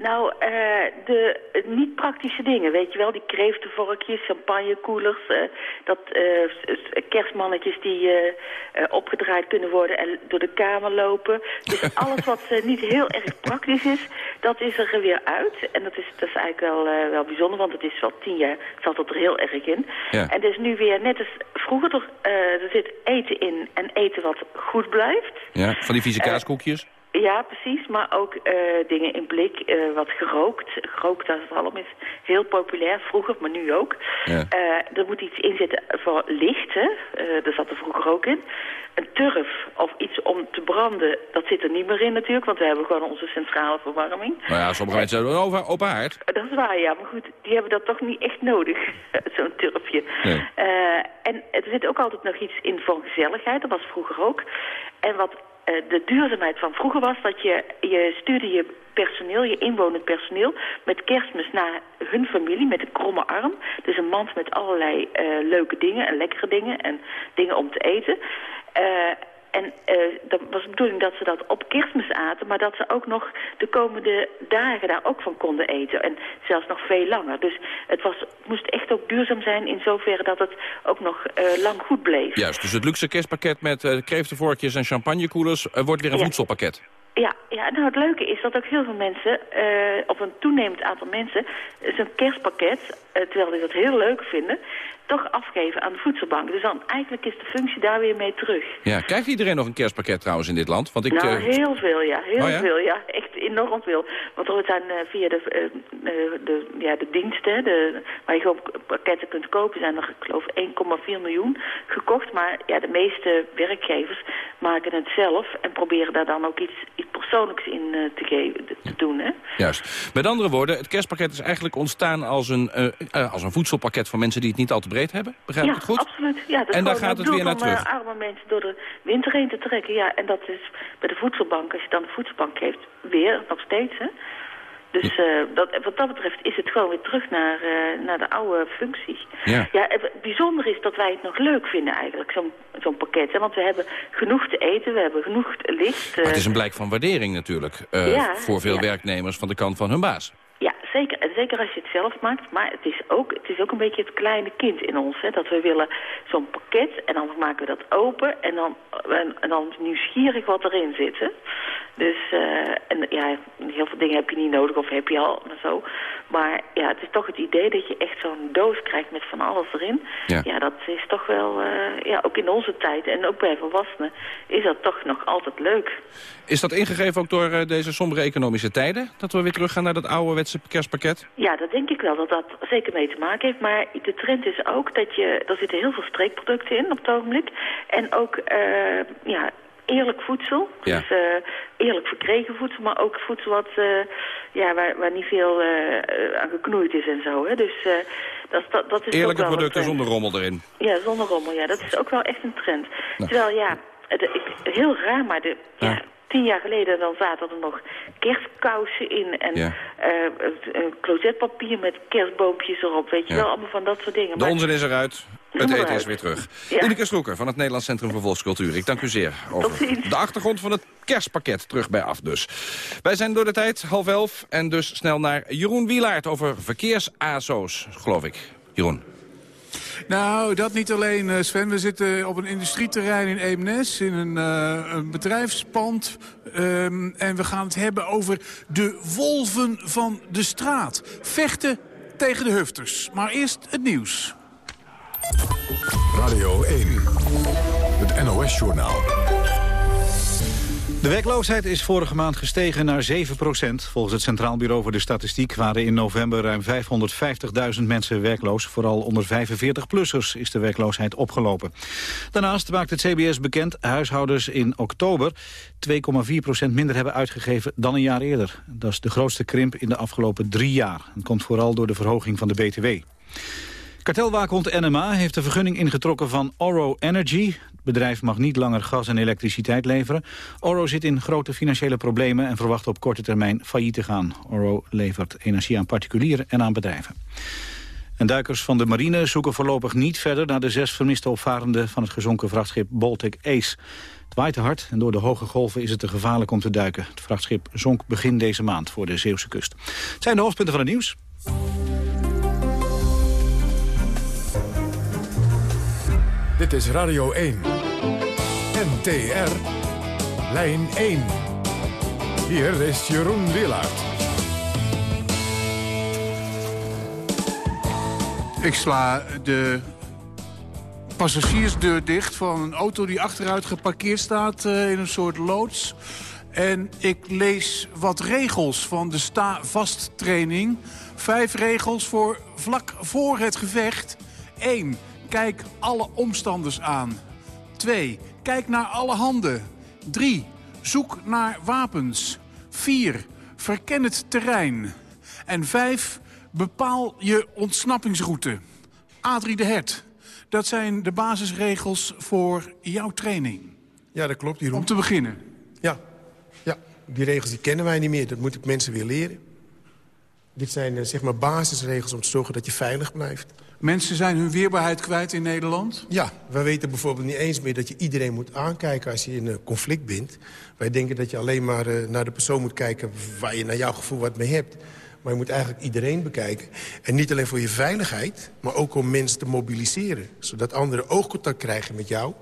Nou, eh, de niet-praktische dingen, weet je wel. Die kreeftenvorkjes, champagnekoelers, eh, dat eh, kerstmannetjes die opgedraaid kunnen worden en door de kamer lopen. Dus [LAUGHS] alles wat niet heel erg praktisch is, dat is er weer uit. En dat is, dat is eigenlijk wel, wel bijzonder, want het is wel tien jaar, zat er heel erg in. Ja. En dus nu weer, net als vroeger, er, er zit eten in en eten wat goed blijft. Ja, van die vieze kaaskoekjes? Ja, precies. Maar ook eh, dingen in blik, eh, wat gerookt. Gerookt als het allemaal is heel populair. Vroeger, maar nu ook. Ja. Eh, er moet iets in zitten voor licht, hè. Daar zat er vroeger ook in. Een turf of iets om te branden, dat zit er niet meer in natuurlijk. Want we hebben gewoon onze centrale verwarming. Nou ja, sommige mensen hebben open, open haard. Dat is waar, ja. Maar goed, die hebben dat toch niet echt nodig, [LAUGHS] zo'n turfje. Nee. En er zit ook altijd nog iets in voor gezelligheid. Dat was vroeger ook. En wat de duurzaamheid van vroeger was, dat je, je stuurde je personeel, je inwonend personeel, met kerstmis naar hun familie met een kromme arm. Dus een mand met allerlei eh, leuke dingen en lekkere dingen en dingen om te eten. Eh, en eh dat was de bedoeling dat ze dat op kerstmis aten, maar dat ze ook nog de komende dagen daar ook van konden eten. En zelfs nog veel langer. Dus het, was, het moest echt ook duurzaam zijn in zoverre dat het ook nog eh, lang goed bleef. Juist, dus het luxe kerstpakket met eh kreeftenvorkjes en champagnekoelers... wordt weer een Ja. voedselpakket. Ja, ja, nou het leuke is dat ook heel veel mensen, eh, of een toenemend aantal mensen, zo'n kerstpakket, terwijl die dat heel leuk vinden, toch afgeven aan de voedselbank. Dus dan eigenlijk is de functie daar weer mee terug. Ja, krijgt iedereen nog een kerstpakket trouwens in dit land? Want ik, nou, eh, heel veel, ja. Heel Oh, ja? veel, ja. Echt enorm veel. Want er zijn eh, via de, eh, de, ja, de diensten, de, waar je gewoon pakketten kunt kopen, zijn er, ik geloof, 1,4 miljoen gekocht. Maar ja, de meeste werkgevers maken het zelf en proberen daar dan ook iets, iets persoonlijks in eh, te, geven, te doen, hè. Juist. Met andere woorden, het kerstpakket is eigenlijk ontstaan als een, eh, eh, als een voedselpakket voor mensen die het niet al te breed hebben. Begrijp ik ja, het goed? absoluut. Ja, dat is En daar gaat het weer naar om, terug. arme mensen door de winter heen te trekken. Ja, en dat is bij de voedselbank, als je dan de voedselbank geeft, weer, nog steeds. Hè? Dus eh, dat, wat dat betreft is het gewoon weer terug naar, eh, naar de oude functie. Ja. Ja, het bijzondere is dat wij het nog leuk vinden eigenlijk, zo'n zo'n pakket. Hè? Want we hebben genoeg te eten, we hebben genoeg licht. Maar het eh, is een blijk van waardering natuurlijk. Ja, voor veel ja. werknemers van de kant van hun baas. Ja, zeker. Zeker als je het zelf maakt. Maar het is ook, het is ook een beetje het kleine kind in ons. Hè, dat we willen zo'n pakket en dan maken we dat open. En dan, en, en dan nieuwsgierig wat erin zit. Hè. Dus eh, en, ja, heel veel dingen heb je niet nodig of heb je al en zo. Maar ja, het is toch het idee dat je echt zo'n doos krijgt met van alles erin. Ja. dat is toch wel, eh, ja, ook in onze tijd en ook bij volwassenen is dat toch nog altijd leuk. Is dat ingegeven ook door eh, deze sombere economische tijden? Dat we weer teruggaan naar dat ouderwetse kerstpakket? Ja, dat denk ik wel dat dat zeker mee te maken heeft. Maar de trend is ook dat je... Er zitten heel veel streekproducten in op het ogenblik. En ook eh, ja, eerlijk voedsel. Ja. Dus eh, eerlijk verkregen voedsel. Maar ook voedsel wat, eh, ja, waar, waar niet veel aan geknoeid is en zo. Hè. Dus dat, dat, dat is ook Eerlijke producten zonder rommel erin. Ja, zonder rommel. Ja, dat is ook wel echt een trend. Nou. Terwijl ja, het, heel raar, maar de, ja. Tien jaar geleden dan zaten er nog kerstkousen in en Ja. eh, een closetpapier met kerstboompjes erop. Weet je Ja. wel, allemaal van dat soort dingen. De Maar- onzin is eruit. Het eten is weer terug. Ja. Ineke Stroeker van het Nederlands Centrum voor Volkscultuur. Ik dank u zeer over de achtergrond van het kerstpakket. Terug bij af dus. Wij zijn door de tijd, half elf. En dus snel naar Jeroen Wielaert over verkeers-ASO's, geloof ik. Jeroen. Nou, dat niet alleen, eh, Sven. We zitten op een industrieterrein in Eemnes, in een, eh, een bedrijfspand. Ehm, en we gaan het hebben over de wolven van de straat. Vechten tegen de hufters. Maar eerst het nieuws. Radio 1. Het NOS-journaal. De werkloosheid is vorige maand gestegen naar 7 procent. Volgens het Centraal Bureau voor de Statistiek waren in november ruim 550.000 mensen werkloos. Vooral onder 45-plussers is de werkloosheid opgelopen. Daarnaast maakt het CBS bekend huishoudens in oktober 2,4 procent minder hebben uitgegeven dan een jaar eerder. Dat is de grootste krimp in de afgelopen drie jaar. Het komt vooral door de verhoging van de BTW. Kartelwaakhond NMA heeft de vergunning ingetrokken van Oro Energy. Het bedrijf mag niet langer gas en elektriciteit leveren. Oro zit in grote financiële problemen en verwacht op korte termijn failliet te gaan. Oro levert energie aan particulieren en aan bedrijven. En duikers van de marine zoeken voorlopig niet verder... naar de zes vermiste opvarenden van het gezonken vrachtschip Baltic Ace. Het waait te hard en door de hoge golven is het te gevaarlijk om te duiken. Het vrachtschip zonk begin deze maand voor de Zeeuwse kust. Het zijn de hoofdpunten van het nieuws. Dit is Radio 1. NTR. Lijn 1. Hier is Jeroen Willaert. Ik sla de passagiersdeur dicht van een auto die achteruit geparkeerd staat eh, in een soort loods. En ik lees wat regels van de sta-vast training. Vijf regels voor vlak voor het gevecht. 1. Kijk alle omstanders aan. 2. Kijk naar alle handen. 3. Zoek naar wapens. 4. Verken het terrein. En 5. Bepaal je ontsnappingsroute. Adrie de Hert, dat zijn de basisregels voor jouw training. Ja, dat klopt, Jeroen. Om te beginnen. Ja, ja. die regels die kennen wij niet meer. Dat moet ik mensen weer leren. Dit zijn eh, zeg maar basisregels om te zorgen dat je veilig blijft. Mensen zijn hun weerbaarheid kwijt in Nederland? Ja, wij weten bijvoorbeeld niet eens meer dat je iedereen moet aankijken als je in een conflict bent. Wij denken dat je alleen maar eh, naar de persoon moet kijken waar je naar jouw gevoel wat mee hebt. Maar je moet eigenlijk iedereen bekijken. En niet alleen voor je veiligheid, maar ook om mensen te mobiliseren. Zodat anderen oogcontact krijgen met jou.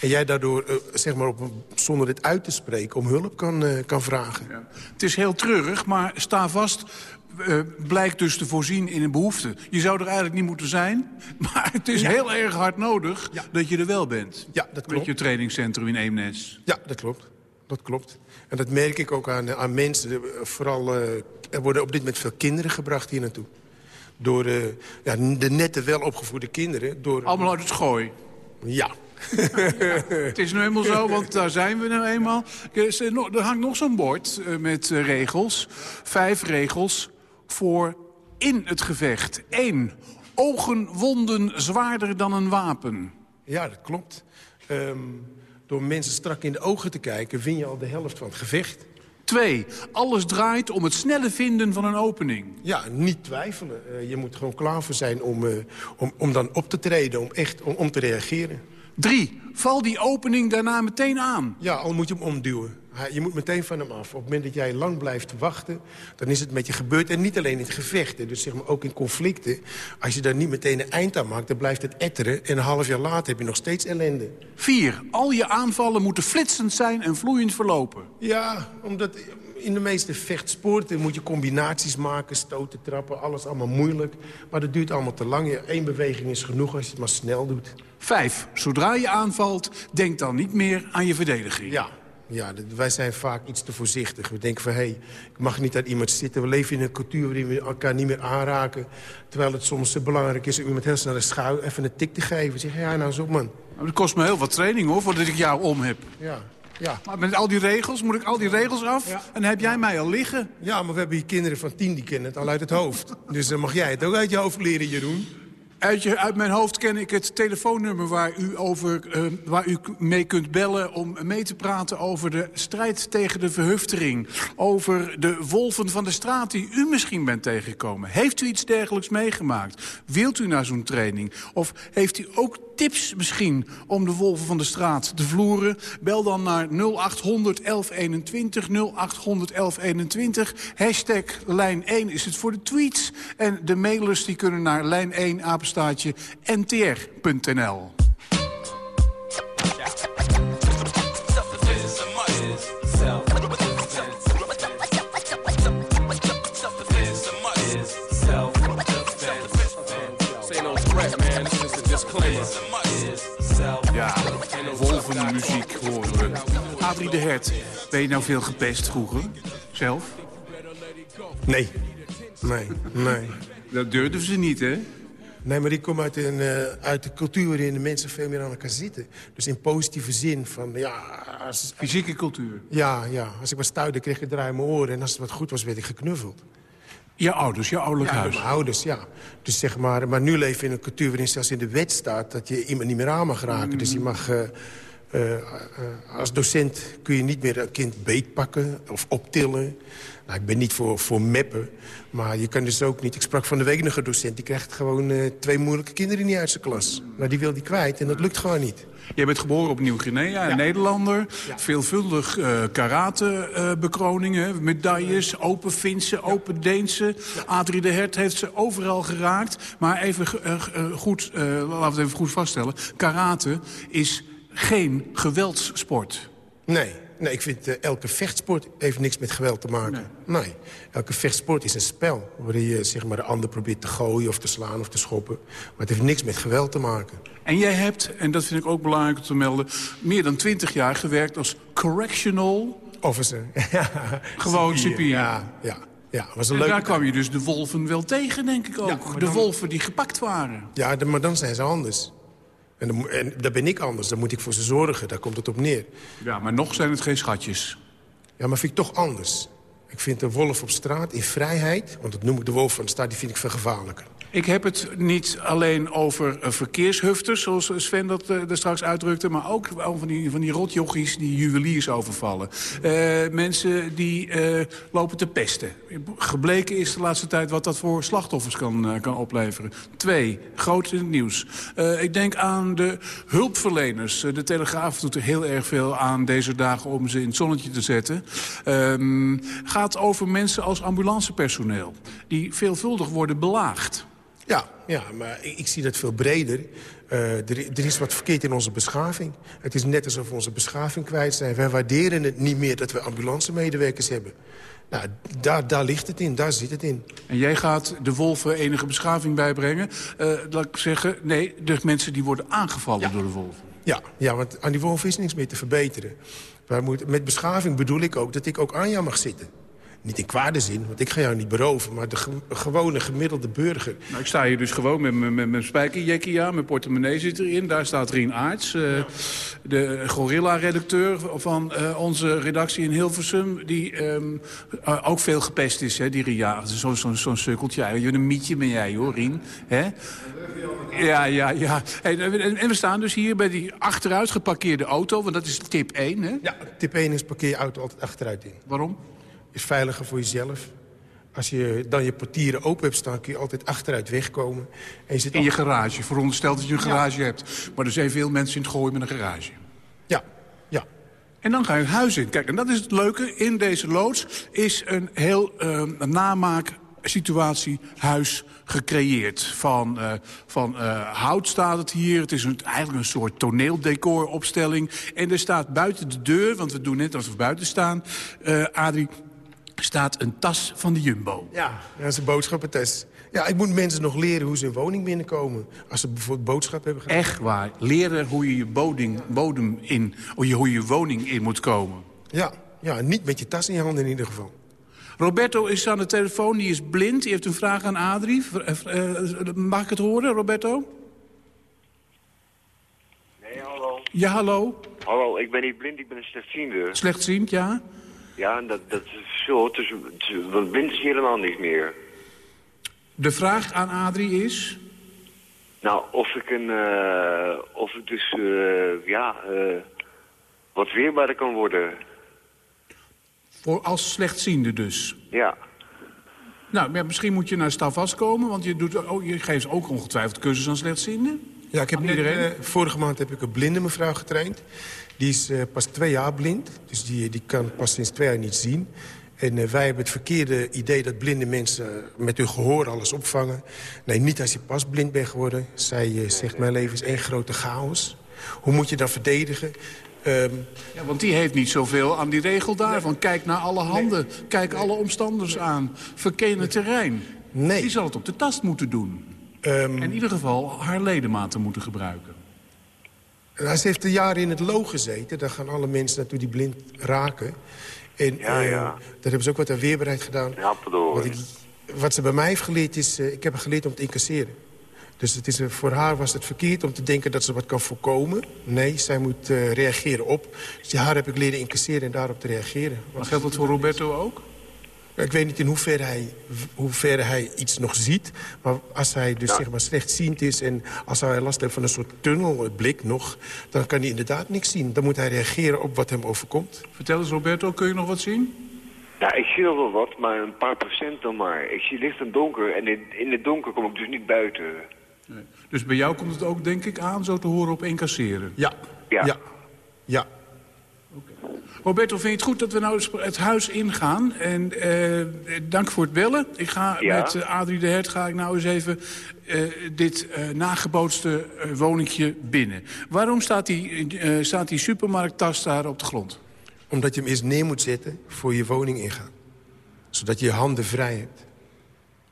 En jij daardoor, eh, zeg maar op, zonder dit uit te spreken, om hulp kan, eh, kan vragen. Het is heel treurig, maar sta vast eh, blijkt dus te voorzien in een behoefte. Je zou er eigenlijk niet moeten zijn, [LAUGHS] maar het is Ja. heel erg hard nodig dat je er wel bent. Ja, dat Met klopt. je trainingscentrum in Eemnes. Ja, dat klopt. Dat klopt. En dat merk ik ook aan, aan mensen. Eh, Vooral, eh, er worden op dit moment veel kinderen gebracht hier naartoe. Door eh, ja, de nette, welopgevoede kinderen. Door, Allemaal uit het gooi. Ja. [LAUGHS] Het is nu eenmaal zo, want daar zijn we nou eenmaal. Er eh, hangt nog zo'n bord eh, met eh, regels. Vijf regels voor in het gevecht. Eén, ogenwonden zwaarder dan een wapen. Ja, dat klopt. Ehm, door mensen strak in de ogen te kijken... win je al de helft van het gevecht. Twee, alles draait om het snelle vinden van een opening. Ja, niet twijfelen. Eh, je moet gewoon klaar voor zijn om, eh, om, om dan op te treden, om echt om, om te reageren. Drie, val die opening daarna meteen aan. Ja, al moet je hem omduwen. Je moet meteen van hem af. Op het moment dat jij lang blijft wachten, dan is het met je gebeurd. En niet alleen in gevechten, dus zeg maar ook in conflicten. Als je daar niet meteen een eind aan maakt, dan blijft het etteren. En een half jaar later heb je nog steeds ellende. Vier, al je aanvallen moeten flitsend zijn en vloeiend verlopen. Ja, omdat in de meeste vechtsporten moet je combinaties maken. Stoten, trappen, alles allemaal moeilijk. Maar dat duurt allemaal te lang. Eén beweging is genoeg als je het maar snel doet. Vijf, zodra je aanvalt, denk dan niet meer aan je verdediging. Ja, ja wij zijn vaak iets te voorzichtig. We denken van, hé, hey, ik mag niet aan iemand zitten. We leven in een cultuur waarin we elkaar niet meer aanraken. Terwijl het soms belangrijk is om iemand heel snel een schouw even een tik te geven. Zeg, ja, nou op, man. Maar Dat kost me heel wat training hoor, voordat ik jou om heb. Ja, ja. Maar met al die regels, moet ik al die regels af? En heb jij mij al liggen. Ja, maar we hebben hier kinderen van tien, die kennen het al uit het hoofd. Dus dan mag jij het ook uit je hoofd leren, Jeroen. Uit, je, mijn hoofd ken ik het telefoonnummer waar u, over, eh, waar u mee kunt bellen... om mee te praten over de strijd tegen de verhuftering. Over de wolven van de straat die u misschien bent tegengekomen. Heeft u iets dergelijks meegemaakt? Wilt u naar zo'n training? Of heeft u ook tips misschien om de wolven van de straat te vloeren? Bel dan naar 0800 1121, 0800 1121. Hashtag lijn 1 is het voor de tweets. En de mailers die kunnen naar lijn 1 apenstaatje ntr.nl. Ja, wolvenmuziek horen we. Adrie de Hert, ben je nou veel gepest vroeger? Zelf? Nee. Nee, nee. Dat durfden ze niet, hè? Nee, maar ik kom uit een, eh, uit de cultuur waarin de mensen veel meer aan elkaar zitten. Dus in positieve zin van, ja... Als, Fysieke cultuur? Ja, ja. Als ik was stuitte, kreeg ik draai mijn oren. En als het wat goed was, werd ik geknuffeld. Je ouders, je ouderlijk ja, huis? mijn ouders, ja. Dus zeg maar, maar nu leven we in een cultuur waarin zelfs in de wet staat... dat je iemand niet meer aan mag raken. Dus je mag... eh, eh, eh, als docent kun je niet meer een kind beetpakken of optillen. Nou, ik ben niet voor, voor meppen, maar je kan dus ook niet... Ik sprak van de week nog een docent, die krijgt gewoon eh, twee moeilijke kinderen niet uit zijn klas. Maar die wil die kwijt en dat lukt gewoon niet. Jij bent geboren op Nieuw-Guinea, een Nederlander. Veelvuldig eh karate-bekroningen, medailles, open Finse, open Deense. Adrie de Hert heeft ze overal geraakt. Maar even goed, laten we het even goed vaststellen. Karate is geen geweldssport. Nee, nee ik vind eh, elke vechtsport heeft niks met geweld te maken. Nee. Elke vechtsport is een spel. Waarin je zeg maar, de ander probeert te gooien of te slaan of te schoppen. Maar het heeft niks met geweld te maken. En jij hebt, en dat vind ik ook belangrijk om te melden... meer dan twintig jaar gewerkt als correctional... Officer. [LAUGHS] Gewoon Cipier. Ja, ja. ja was een en leuke daar kwam je dus de wolven wel tegen, denk ik ook. de dan- wolven die gepakt waren. Ja, de- maar dan zijn ze anders. En, dan, en daar ben ik anders. Dan moet ik voor ze zorgen. Daar komt het op neer. Ja, maar nog zijn het geen schatjes. Ja, maar vind ik toch anders. Ik vind de wolf op straat in vrijheid... want dat noem ik de wolf van de straat... die vind ik veel gevaarlijker. Ik heb het niet alleen over eh, verkeershufters, zoals Sven dat eh, er straks uitdrukte... maar ook van die, van die rotjochies die juweliers overvallen. Eh, mensen die eh, lopen te pesten. Gebleken is de laatste tijd wat dat voor slachtoffers kan, eh, kan opleveren. Twee, groot in het nieuws. Eh, ik denk aan de hulpverleners. Eh, de Telegraaf doet er heel erg veel aan deze dagen om ze in het zonnetje te zetten. Ehm, gaat over mensen als ambulancepersoneel... die veelvuldig worden belaagd. Ja, ja maar ik, ik zie dat veel breder. Eh, er, er is wat verkeerd in onze beschaving. Het is net alsof we onze beschaving kwijt zijn. Wij waarderen het niet meer dat we ambulancemedewerkers hebben. Nou, daar, daar ligt het in, daar zit het in. En jij gaat de wolven enige beschaving bijbrengen. Eh, laat ik zeggen, nee, de mensen die worden aangevallen door de wolven. Ja, ja, want aan die wolf is niks meer te verbeteren. Wij moeten, met beschaving bedoel ik ook dat ik ook aan jou mag zitten. Niet in kwade zin, want ik ga jou niet beroven. Maar de ge- gewone gemiddelde burger... Nou, ik sta hier dus gewoon met mijn- met mijn spijkerjackie aan. Mijn portemonnee zit erin. Daar staat Rien Aarts, eh, de gorilla-redacteur van eh, onze redactie in Hilversum. Die ehm, eh, ook veel gepest is, hè, die Rien. Zo'n zo, zo'n sukkeltje. Een mietje ben jij, hoor, Rien. Hè? Ja, ja, ja. En, en, en we staan dus hier bij die achteruit geparkeerde auto. Want dat is tip 1, hè? Ja, tip 1 is parkeer je auto altijd achteruit in. Waarom? Is veiliger voor jezelf. Als je dan je portieren open hebt staan, kun je altijd achteruit wegkomen. En je zit In je garage. Verondersteld dat je een garage hebt. Maar er zijn veel mensen in het gooien met een garage. Ja, ja. En dan ga je het huis in. Kijk, en dat is het leuke. In deze loods is een heel uh, namaak situatie huis gecreëerd. Van, eh, van eh, hout staat het hier. Het is een, eigenlijk een soort toneeldecooropstelling. En er staat buiten de deur, want we doen net alsof we buiten staan... eh Adrie, staat een tas van de Jumbo. Ja, dat is een boodschappentest. Ja, ik moet mensen nog leren hoe ze een woning binnenkomen. Als ze bijvoorbeeld boodschap hebben gedaan. Echt waar. Leren hoe je je boding, bodem in, hoe je, hoe je woning in moet komen. Ja, ja, niet met je tas in je handen in ieder geval. Roberto is aan de telefoon, die is blind. Die heeft een vraag aan Adrie. Eh, eh, mag ik het horen, Roberto? Nee, hallo. Ja, hallo. Hallo, ik ben niet blind, ik ben een slechtziende. Slechtziend, ja? Ja, dat, dat is zo, is- want blind is helemaal niks meer. De vraag aan Adrie is... Nou, of ik een, eh, of ik dus, eh, ja, eh, wat weerbaarder kan worden. Voor als slechtziende dus. Ja. Nou, misschien moet je naar Stavas komen, want je, doet, ook, je geeft ook ongetwijfeld cursus aan slechtzienden. Ja, ik heb iedereen? eh, vorige maand heb ik een blinde mevrouw getraind. Die is eh, pas twee jaar blind, dus die, die kan pas sinds twee jaar niet zien. En eh, wij hebben het verkeerde idee dat blinde mensen met hun gehoor alles opvangen. Nee, niet als je pas blind bent geworden. Zij eh, zegt, mijn leven is één grote chaos. Hoe moet je dat verdedigen? Ehm, Ja, want die heeft niet zoveel aan die regel daarvan. Kijk naar alle handen, kijk alle omstanders aan. Verken het terrein. Nee. Die zal het op de tast moeten doen. Ehm, In ieder geval haar ledematen moeten gebruiken. En hij heeft een jaar in het loog gezeten. Daar gaan alle mensen naartoe die blind raken. En Ja, eh, ja. daar hebben ze ook wat aan weerbaarheid gedaan. Ja. Wat, ik, wat ze bij mij heeft geleerd is... eh, ik heb haar geleerd om te incasseren. Dus het is, eh, voor haar was het verkeerd om te denken dat ze wat kan voorkomen. Nee, zij moet eh, reageren op. Dus haar heb ik leren incasseren en daarop te reageren. Maar geldt dat voor Roberto ook? Ik weet niet in hoeverre hij, hoeverre hij iets nog ziet. Maar als hij dus zeg maar slechtziend is... en als hij last heeft van een soort tunnelblik nog... dan kan hij inderdaad niks zien. Dan moet hij reageren op wat hem overkomt. Vertel eens Roberto, kun je nog wat zien? Ja, ik zie nog wel wat, maar een paar procent dan maar. Ik zie licht en donker en in, in het donker kom ik dus niet buiten. Dus bij jou komt het ook, denk ik, aan zo te horen op incasseren. Ja. Ja. Ja. ja. Roberto, vind je het goed dat we nou het huis ingaan? En eh, dank voor het bellen. Ik ga Ja. met eh, Adrie de Hert ga ik nou eens even eh, dit eh, nagebootste eh, woningje binnen. Waarom staat die, eh, staat die supermarkttas daar op de grond? Omdat je hem eerst neer moet zetten voor je woning ingaat. Zodat je je handen vrij hebt.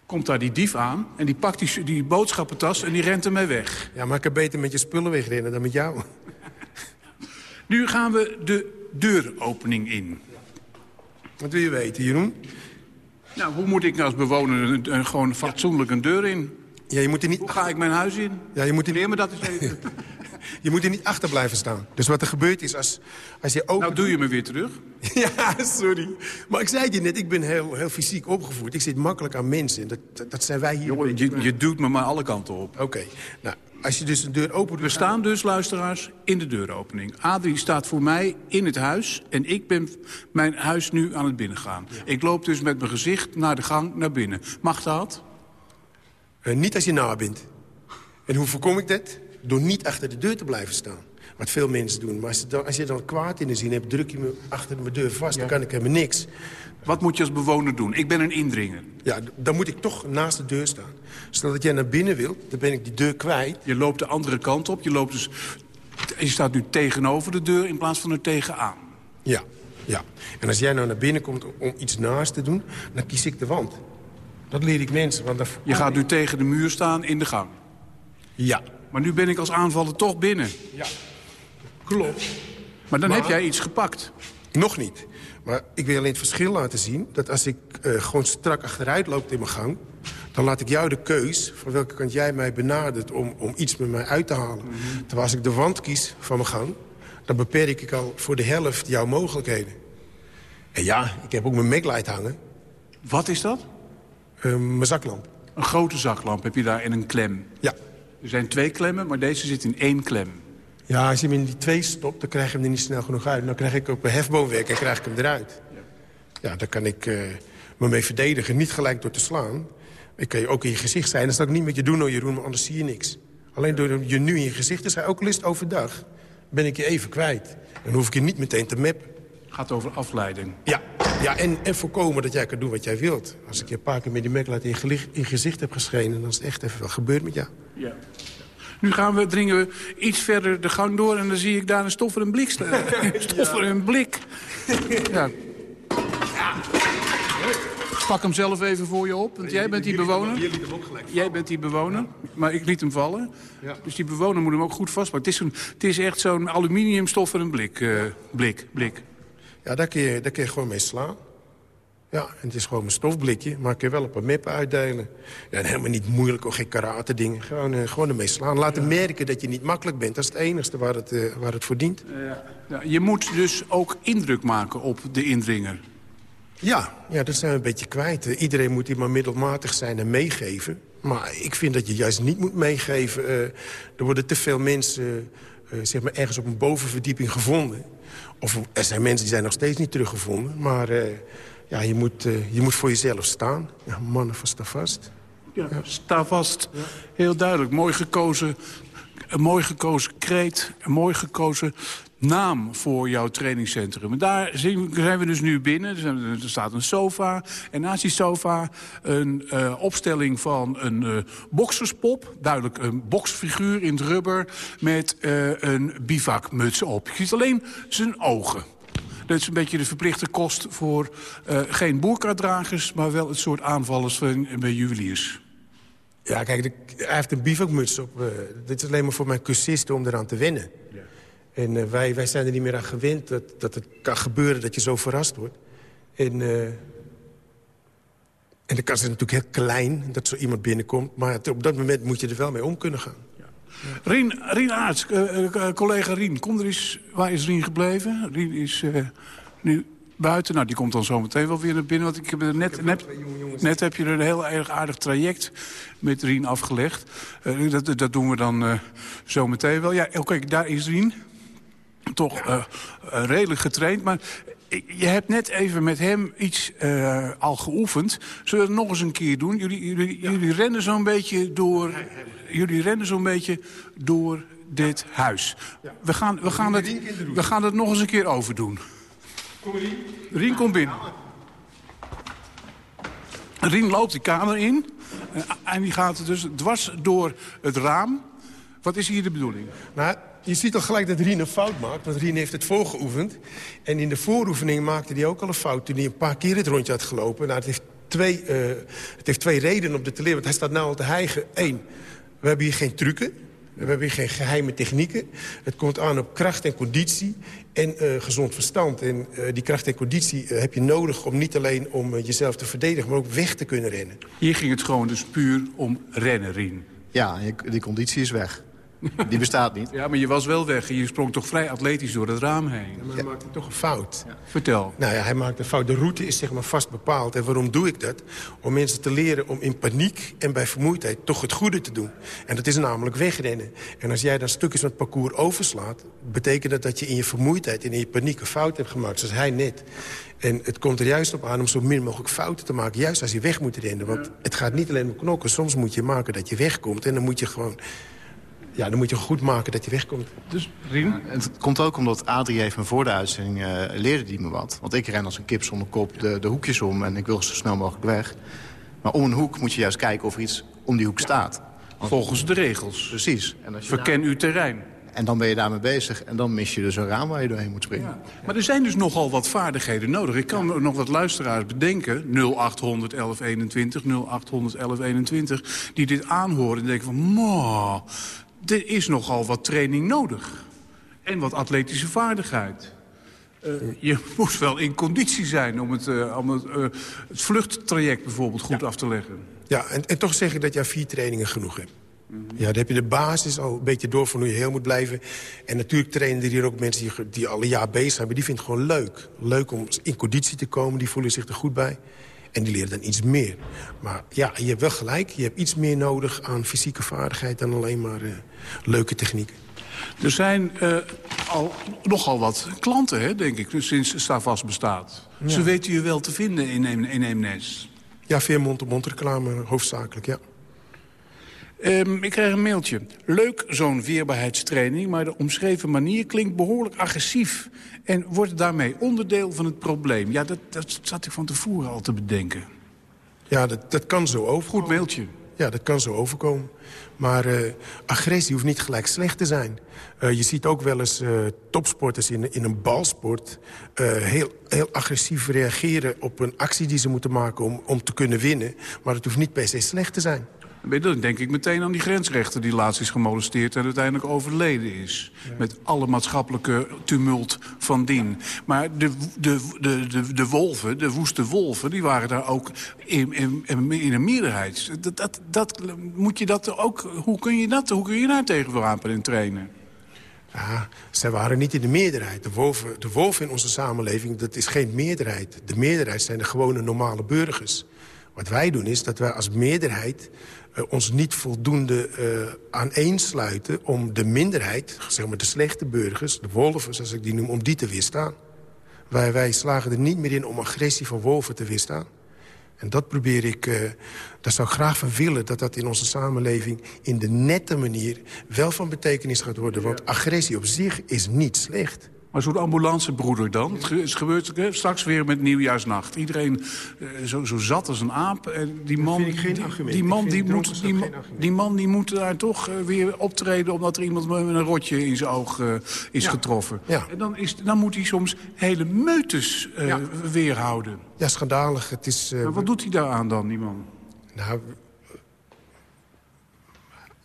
Komt daar die dief aan en die pakt die, die boodschappentas en die rent ermee weg. Ja, maar ik kan beter met je spullen wegrennen dan met jou. Nu gaan we de deuropening in. Wat wil je weten, Jeroen? Nou, hoe moet ik nou als bewoner een, een- gewoon fatsoenlijk een deur in? Ja, je moet er niet... Hoe ga ik mijn huis in? Ja, je moet er Leer me dat eens even. [LAUGHS] Je moet er niet achter blijven staan. Dus wat er gebeurt is, als, als je open... Nou doe je me weer terug. [LAUGHS] Ja, sorry. Maar ik zei het je net, ik ben heel, heel fysiek opgevoed. Ik zit makkelijk aan mensen. Dat, dat, dat zijn wij hier... Jongen, je, je duwt me maar alle kanten op. Oké. Nou, als je dus een deur open doet... We staan dus, luisteraars, in de deuropening. Adrie staat voor mij in het huis en ik ben mijn huis nu aan het binnengaan. Ik loop dus met mijn gezicht naar de gang naar binnen. Mag dat? Eh, niet als je na bent. En hoe voorkom ik dat? Door niet achter de deur te blijven staan. Wat veel mensen doen. Maar als je dan, als je dan kwaad in de zin hebt, druk je me achter mijn deur vast. Dan kan ik helemaal niks. Wat moet je als bewoner doen? Ik ben een indringer. Ja, dan moet ik toch naast de deur staan. Stel dat jij naar binnen wilt, dan ben ik die deur kwijt. Je loopt de andere kant op. Je, loopt dus, je staat nu tegenover de deur in plaats van er tegenaan. Ja, ja. En als jij nou naar binnen komt om iets naast te doen, dan kies ik de wand. Dat leer ik mensen. Want. Je gaat nu tegen de muur staan in de gang. Ja. Maar nu ben ik als aanvaller toch binnen. Ja, klopt. Maar dan Maar- heb jij iets gepakt. Nog niet. Maar ik wil alleen het verschil laten zien... dat als ik eh, gewoon strak achteruit loop in mijn gang... dan laat ik jou de keus van welke kant jij mij benadert... om, om iets met mij uit te halen. Terwijl als ik de wand kies van mijn gang... dan beperk ik al voor de helft jouw mogelijkheden. En ja, ik heb ook mijn MacLight hangen. Wat is dat? Eh, mijn zaklamp. Een grote zaklamp heb je daar in een klem. Ja. Er zijn twee klemmen, maar deze zit in één klem. Ja, als je hem in die twee stopt, dan krijg je hem er niet snel genoeg uit. Dan krijg ik op een hefboom werk en krijg ik hem eruit. Ja, daar kan ik eh, me mee verdedigen. Niet gelijk door te slaan. Ik kan je ook in je gezicht zijn. Dat zal ik niet met je doen, hoor, Jeroen, maar anders zie je niks. Alleen door je nu in je gezicht te zijn, ook al is het overdag... ben ik je even kwijt. Dan hoef ik je niet meteen te mappen. Gaat over afleiding. Ja, ja en, en voorkomen dat jij kan doen wat jij wilt. Als ik je een paar keer met die gelicht- in je gezicht heb geschenen... dan is het echt even wat gebeurd met jou. Ja. Nu gaan we, dringen we iets verder de gang door en dan zie ik daar een stofferend blik staan. [LAUGHS] stofferend blik. Ja. Pak hem zelf even voor je op, want jij bent die bewoner. Jij bent die bewoner, maar ik liet hem vallen. Dus die bewoner moet hem ook goed vastpakken. Het is, een, het is echt zo'n aluminiumstofferend blik, eh, blik, blik. Ja, daar kun, je, daar kun je gewoon mee slaan. Ja, en het is gewoon een stofblikje, maar kun je wel op een map uitdelen. Ja, en helemaal niet moeilijk, ook geen karate dingen. Gewoon, eh, gewoon ermee slaan. Laten merken dat je niet makkelijk bent. Dat is het enige waar het, eh, waar het voor dient. Ja, je moet dus ook indruk maken op de indringer. Ja, ja, dat zijn we een beetje kwijt. Iedereen moet hier maar middelmatig zijn en meegeven. Maar ik vind dat je juist niet moet meegeven. Eh, er worden te veel mensen zeg maar ergens op een bovenverdieping gevonden. Of er zijn mensen die zijn nog steeds niet teruggevonden. Maar ja, je, moet, eh, je moet voor jezelf staan. Ja, mannen, sta vast. Ja, sta vast. Heel duidelijk. Mooi gekozen, een mooi gekozen kreet, een mooi gekozen naam voor jouw trainingscentrum. En daar zien- zijn we dus nu binnen. Er staat een sofa. En naast die sofa een eh, opstelling van een eh bokserspop. Duidelijk een boksfiguur in het rubber met een bivakmuts op. Je ziet alleen zijn ogen. Dat is een beetje de verplichte kost voor eh, geen boerkadragers... maar wel het soort aanvallers van, bij juweliers. Ja, kijk, de- hij heeft een bivakmuts op. eh, dit is alleen maar voor mijn cursisten om eraan te wennen. En eh, wij, wij zijn er niet meer aan gewend dat, dat het kan gebeuren dat je zo verrast wordt. En, eh, en de kans is natuurlijk heel klein dat zo iemand binnenkomt. Maar op dat moment moet je er wel mee om kunnen gaan. Rien, Rien Aarts, eh, eh, collega Rien, kom er eens. Waar is Rien gebleven? Rien is eh, nu buiten. Nou, die komt dan zo meteen wel weer naar binnen. Want ik heb er net, net, net heb je er een heel erg aardig traject met Rien afgelegd. Eh, dat, dat doen we dan eh, zo meteen wel. Ja, oké, daar is Rien. Toch eh, eh, redelijk getraind, maar... Je hebt net even met hem iets eh, al geoefend. Zullen we het nog eens een keer doen? Jullie, jullie, jullie rennen zo'n beetje door... Jullie rennen zo'n beetje door dit huis. We, gaan, we, gaan het, we gaan het nog eens een keer overdoen. Rien komt binnen. Rien loopt die kamer in. En, en die gaat dus dwars door het raam. Wat is hier de bedoeling? Nou, je ziet al gelijk dat Rien een fout maakt. Want Rien heeft het voorgeoefend. En in de vooroefening maakte hij ook al een fout... toen hij een paar keer het rondje had gelopen. Nou, het, heeft twee, eh, het heeft twee redenen om dit te leren. Want hij staat nou al te hijgen. Eén, we hebben hier geen trucken. We hebben hier geen geheime technieken. Het komt aan op kracht en conditie en eh, gezond verstand. En eh, die kracht en conditie heb je nodig om niet alleen om jezelf te verdedigen... maar ook weg te kunnen rennen. Hier ging het gewoon dus puur om rennen, Rien. Ja, die conditie is weg. Die bestaat niet. Ja, maar je was wel weg. Je sprong toch vrij atletisch door het raam heen. Maar hij maakte toch een fout. Vertel. Nou ja, hij maakt een fout. De route is zeg maar vast bepaald. En waarom doe ik dat? Om mensen te leren om in paniek en bij vermoeidheid toch het goede te doen. En dat is namelijk wegrennen. En als jij dan stukjes van het parcours overslaat... betekent dat dat je in je vermoeidheid en in je paniek een fout hebt gemaakt. Zoals hij net. En het komt er juist op aan om zo min mogelijk fouten te maken. Juist als je weg moet rennen. Want het gaat niet alleen om knokken. Soms moet je maken dat je wegkomt. En dan moet je gewoon... Ja, dan moet je goed maken dat je wegkomt. Dus, Ja, het komt ook omdat Adrie heeft me voor de uitzending eh, leerde die me wat. Want ik ren als een kip zonder kop de, de hoekjes om en ik wil zo snel mogelijk weg. Maar om een hoek moet je juist kijken of er iets om die hoek staat. Want- Volgens de regels. Precies. En als je Verken uw terrein. En dan ben je daarmee bezig en dan mis je dus een raam waar je doorheen moet springen. Maar er zijn dus nogal wat vaardigheden nodig. Ik kan nog wat luisteraars bedenken, 0800 1121, 0800 1121... die dit aanhoren en denken van, mo, er is nogal wat training nodig. En wat atletische vaardigheid. Eh, je [LAUGHS] moet wel in conditie zijn om het, eh, om het, het vluchttraject bijvoorbeeld goed af te leggen. Ja, en, en toch zeg ik dat je vier trainingen genoeg hebt. Ja, dan heb je de basis al een beetje door van hoe je heel moet blijven. En natuurlijk trainen er hier ook mensen die, die al een jaar bezig zijn. Maar die vinden het gewoon leuk. Leuk om in conditie te komen. Die voelen zich er goed bij. En die leren dan iets meer. Maar ja, je hebt wel gelijk. Je hebt iets meer nodig aan fysieke vaardigheid... dan alleen maar eh, leuke technieken. Er zijn eh, al, nogal wat klanten, hè, denk ik, sinds Stavast bestaat. Ja. Ze weten je wel te vinden in, in Eemnes. Ja, via mond-op-mond reclame hoofdzakelijk, ja. Ehm, ik krijg een mailtje. Leuk zo'n weerbaarheidstraining, maar de omschreven manier klinkt behoorlijk agressief. En wordt daarmee onderdeel van het probleem. Ja, dat, dat zat ik van tevoren al te bedenken. Ja, dat, dat kan zo overkomen. Goed mailtje. Ja, dat kan zo overkomen. Maar eh, agressie hoeft niet gelijk slecht te zijn. Eh, je ziet ook wel eens eh, topsporters in, in een balsport... heel, heel agressief reageren op een actie die ze moeten maken om, om te kunnen winnen. Maar het hoeft niet per se slecht te zijn. Dan denk ik meteen aan die grensrechter die laatst is gemolesteerd... en uiteindelijk overleden is. Met alle maatschappelijke tumult van dien. Maar de, de, de, de, de wolven, de woeste wolven, die waren daar ook in, in, in een meerderheid. Dat, dat, dat, moet je dat ook, hoe kun je dat, hoe kun je daar tegen wapenen en trainen? Ja, zij waren niet in de meerderheid. De wolven, de wolven in onze samenleving, dat is geen meerderheid. De meerderheid zijn de gewone normale burgers. Wat wij doen is dat wij als meerderheid ons niet voldoende eh aaneensluiten... om de minderheid, zeg maar de slechte burgers, de wolven zoals ik die noem... om die te weerstaan. Wij, wij slagen er niet meer in om agressie van wolven te weerstaan. En dat probeer ik, eh, daar zou ik graag van willen... dat dat in onze samenleving in de nette manier wel van betekenis gaat worden. Want agressie op zich is niet slecht. Maar zo'n ambulancebroeder dan? Het ge- Het gebeurt hè, straks weer met nieuwjaarsnacht. Iedereen eh, zo, zo zat als een aap. En die man, vind ik geen die, argument. die man, die, moet, die, die man die moet daar toch eh, weer optreden... omdat er iemand met een rotje in zijn oog eh, is Ja. getroffen. Ja. En dan, is, dan moet hij soms hele meutes Ja. weerhouden. Ja, schandalig. Het is, Maar wat doet hij daaraan dan, die man? Nou,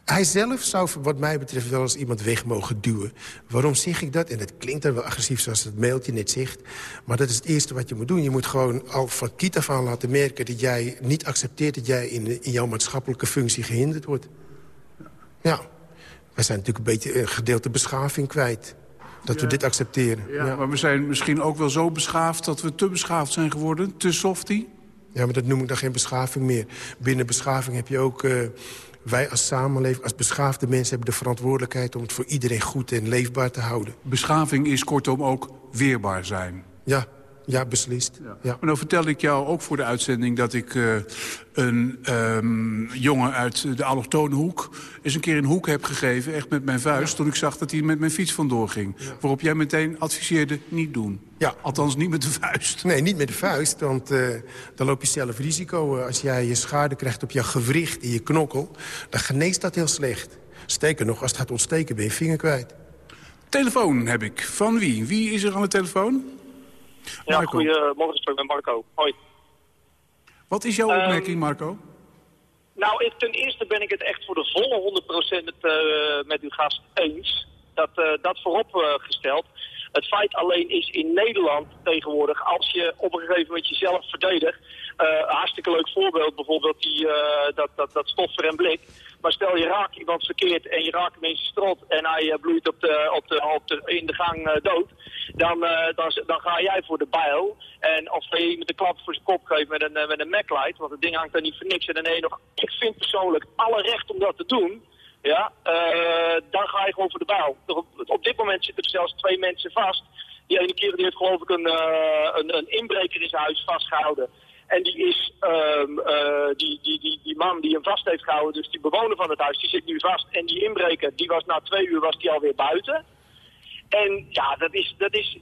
Hij zelf zou wat mij betreft wel eens iemand weg mogen duwen. Waarom zeg ik dat? En dat klinkt dan wel agressief zoals het mailtje net zegt. Maar dat is het eerste wat je moet doen. Je moet gewoon al van kiet af aan laten merken... dat jij niet accepteert dat jij in, in jouw maatschappelijke functie gehinderd wordt. Ja, wij zijn natuurlijk een beetje een gedeelte beschaving kwijt. Dat we dit accepteren. Ja, maar we zijn misschien ook wel zo beschaafd dat we te beschaafd zijn geworden. Te softie. Ja, maar dat noem ik dan geen beschaving meer. Binnen beschaving heb je ook... eh, wij als samenleving, als beschaafde mensen... hebben de verantwoordelijkheid om het voor iedereen goed en leefbaar te houden. Beschaving is kortom ook weerbaar zijn. Ja, ja beslist. Ja. Maar nou vertelde ik jou ook voor de uitzending dat ik eh, een ehm, jongen uit de allochtone hoek... eens een keer een hoek heb gegeven, echt met mijn vuist... toen ik zag dat hij met mijn fiets vandoor ging. Waarop jij meteen adviseerde niet doen. Ja. Althans niet met de vuist. Nee, niet met de vuist, want eh, dan loop je zelf risico. Eh, Als jij je schade krijgt op je gewricht in je knokkel... dan geneest dat heel slecht. Sterker nog, als het gaat ontsteken, ben je vinger kwijt. Telefoon heb ik. Van wie? Wie is er aan de telefoon? Ja, goedemorgen, ik ben met Marco. Hoi. Wat is jouw Ehm, opmerking, Marco? Nou, ik, ten eerste ben ik het echt voor de volle 100% met, eh, met uw gast eens. Dat, eh, dat voorop eh, gesteld. Het feit alleen is in Nederland tegenwoordig, als je op een gegeven moment jezelf verdedigt. eh, een hartstikke leuk voorbeeld, bijvoorbeeld die, dat, dat, dat stoffer en blik. Maar stel je raakt iemand verkeerd en je raakt hem in zijn strot en hij eh, bloeit op de, op de, op de, in de gang eh, dood. Dan, eh, dan, dan ga jij voor de bijl. En of je iemand een klap voor zijn kop geeft met een, met een MacLight, want het ding hangt daar niet voor niks. En dan heb nog, ik vind persoonlijk alle recht om dat te doen. Ja, dan ga je gewoon voor de bijl. Op, op dit moment zitten er zelfs twee mensen vast. Die ene keer die heeft geloof ik een, een, een inbreker in zijn huis vastgehouden. En die is, ehm, eh, die, die, die, die man die hem vast heeft gehouden, dus die bewoner van het huis, die zit nu vast. En die inbreker, die was na twee uur was die alweer buiten. En ja, dat is, dat is,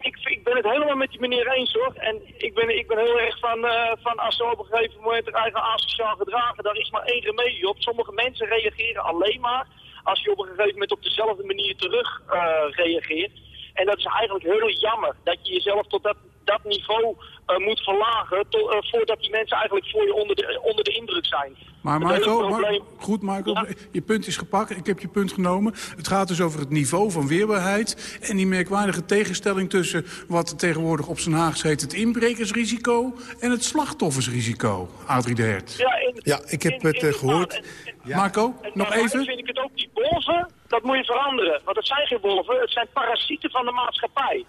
ik, ik ben het helemaal met die meneer eens hoor. En ik ben, ik ben heel erg van, eh, van als ze op een gegeven moment zich eigen asociaal gedragen, daar is maar één remedie op. Sommige mensen reageren alleen maar als je op een gegeven moment op dezelfde manier terug eh, reageert. En dat is eigenlijk heel jammer, dat je jezelf tot dat, dat niveau eh, moet verlagen, to- eh, voordat die mensen eigenlijk voor je onder de, onder de indruk zijn. Maar Marco, probleem- goed Marco, je punt is gepakt. Ik heb je punt genomen. Het gaat dus over het niveau van weerbaarheid... en die merkwaardige tegenstelling tussen wat tegenwoordig op zijn Haags heet... het inbrekersrisico en het slachtoffersrisico. Adrie de Hert. Ja, in- Ja, ik heb het eh, gehoord. Marco, nog maar even? vind ik het ook, die wolven, dat moet je veranderen. Want het zijn geen wolven, het zijn parasieten van de maatschappij.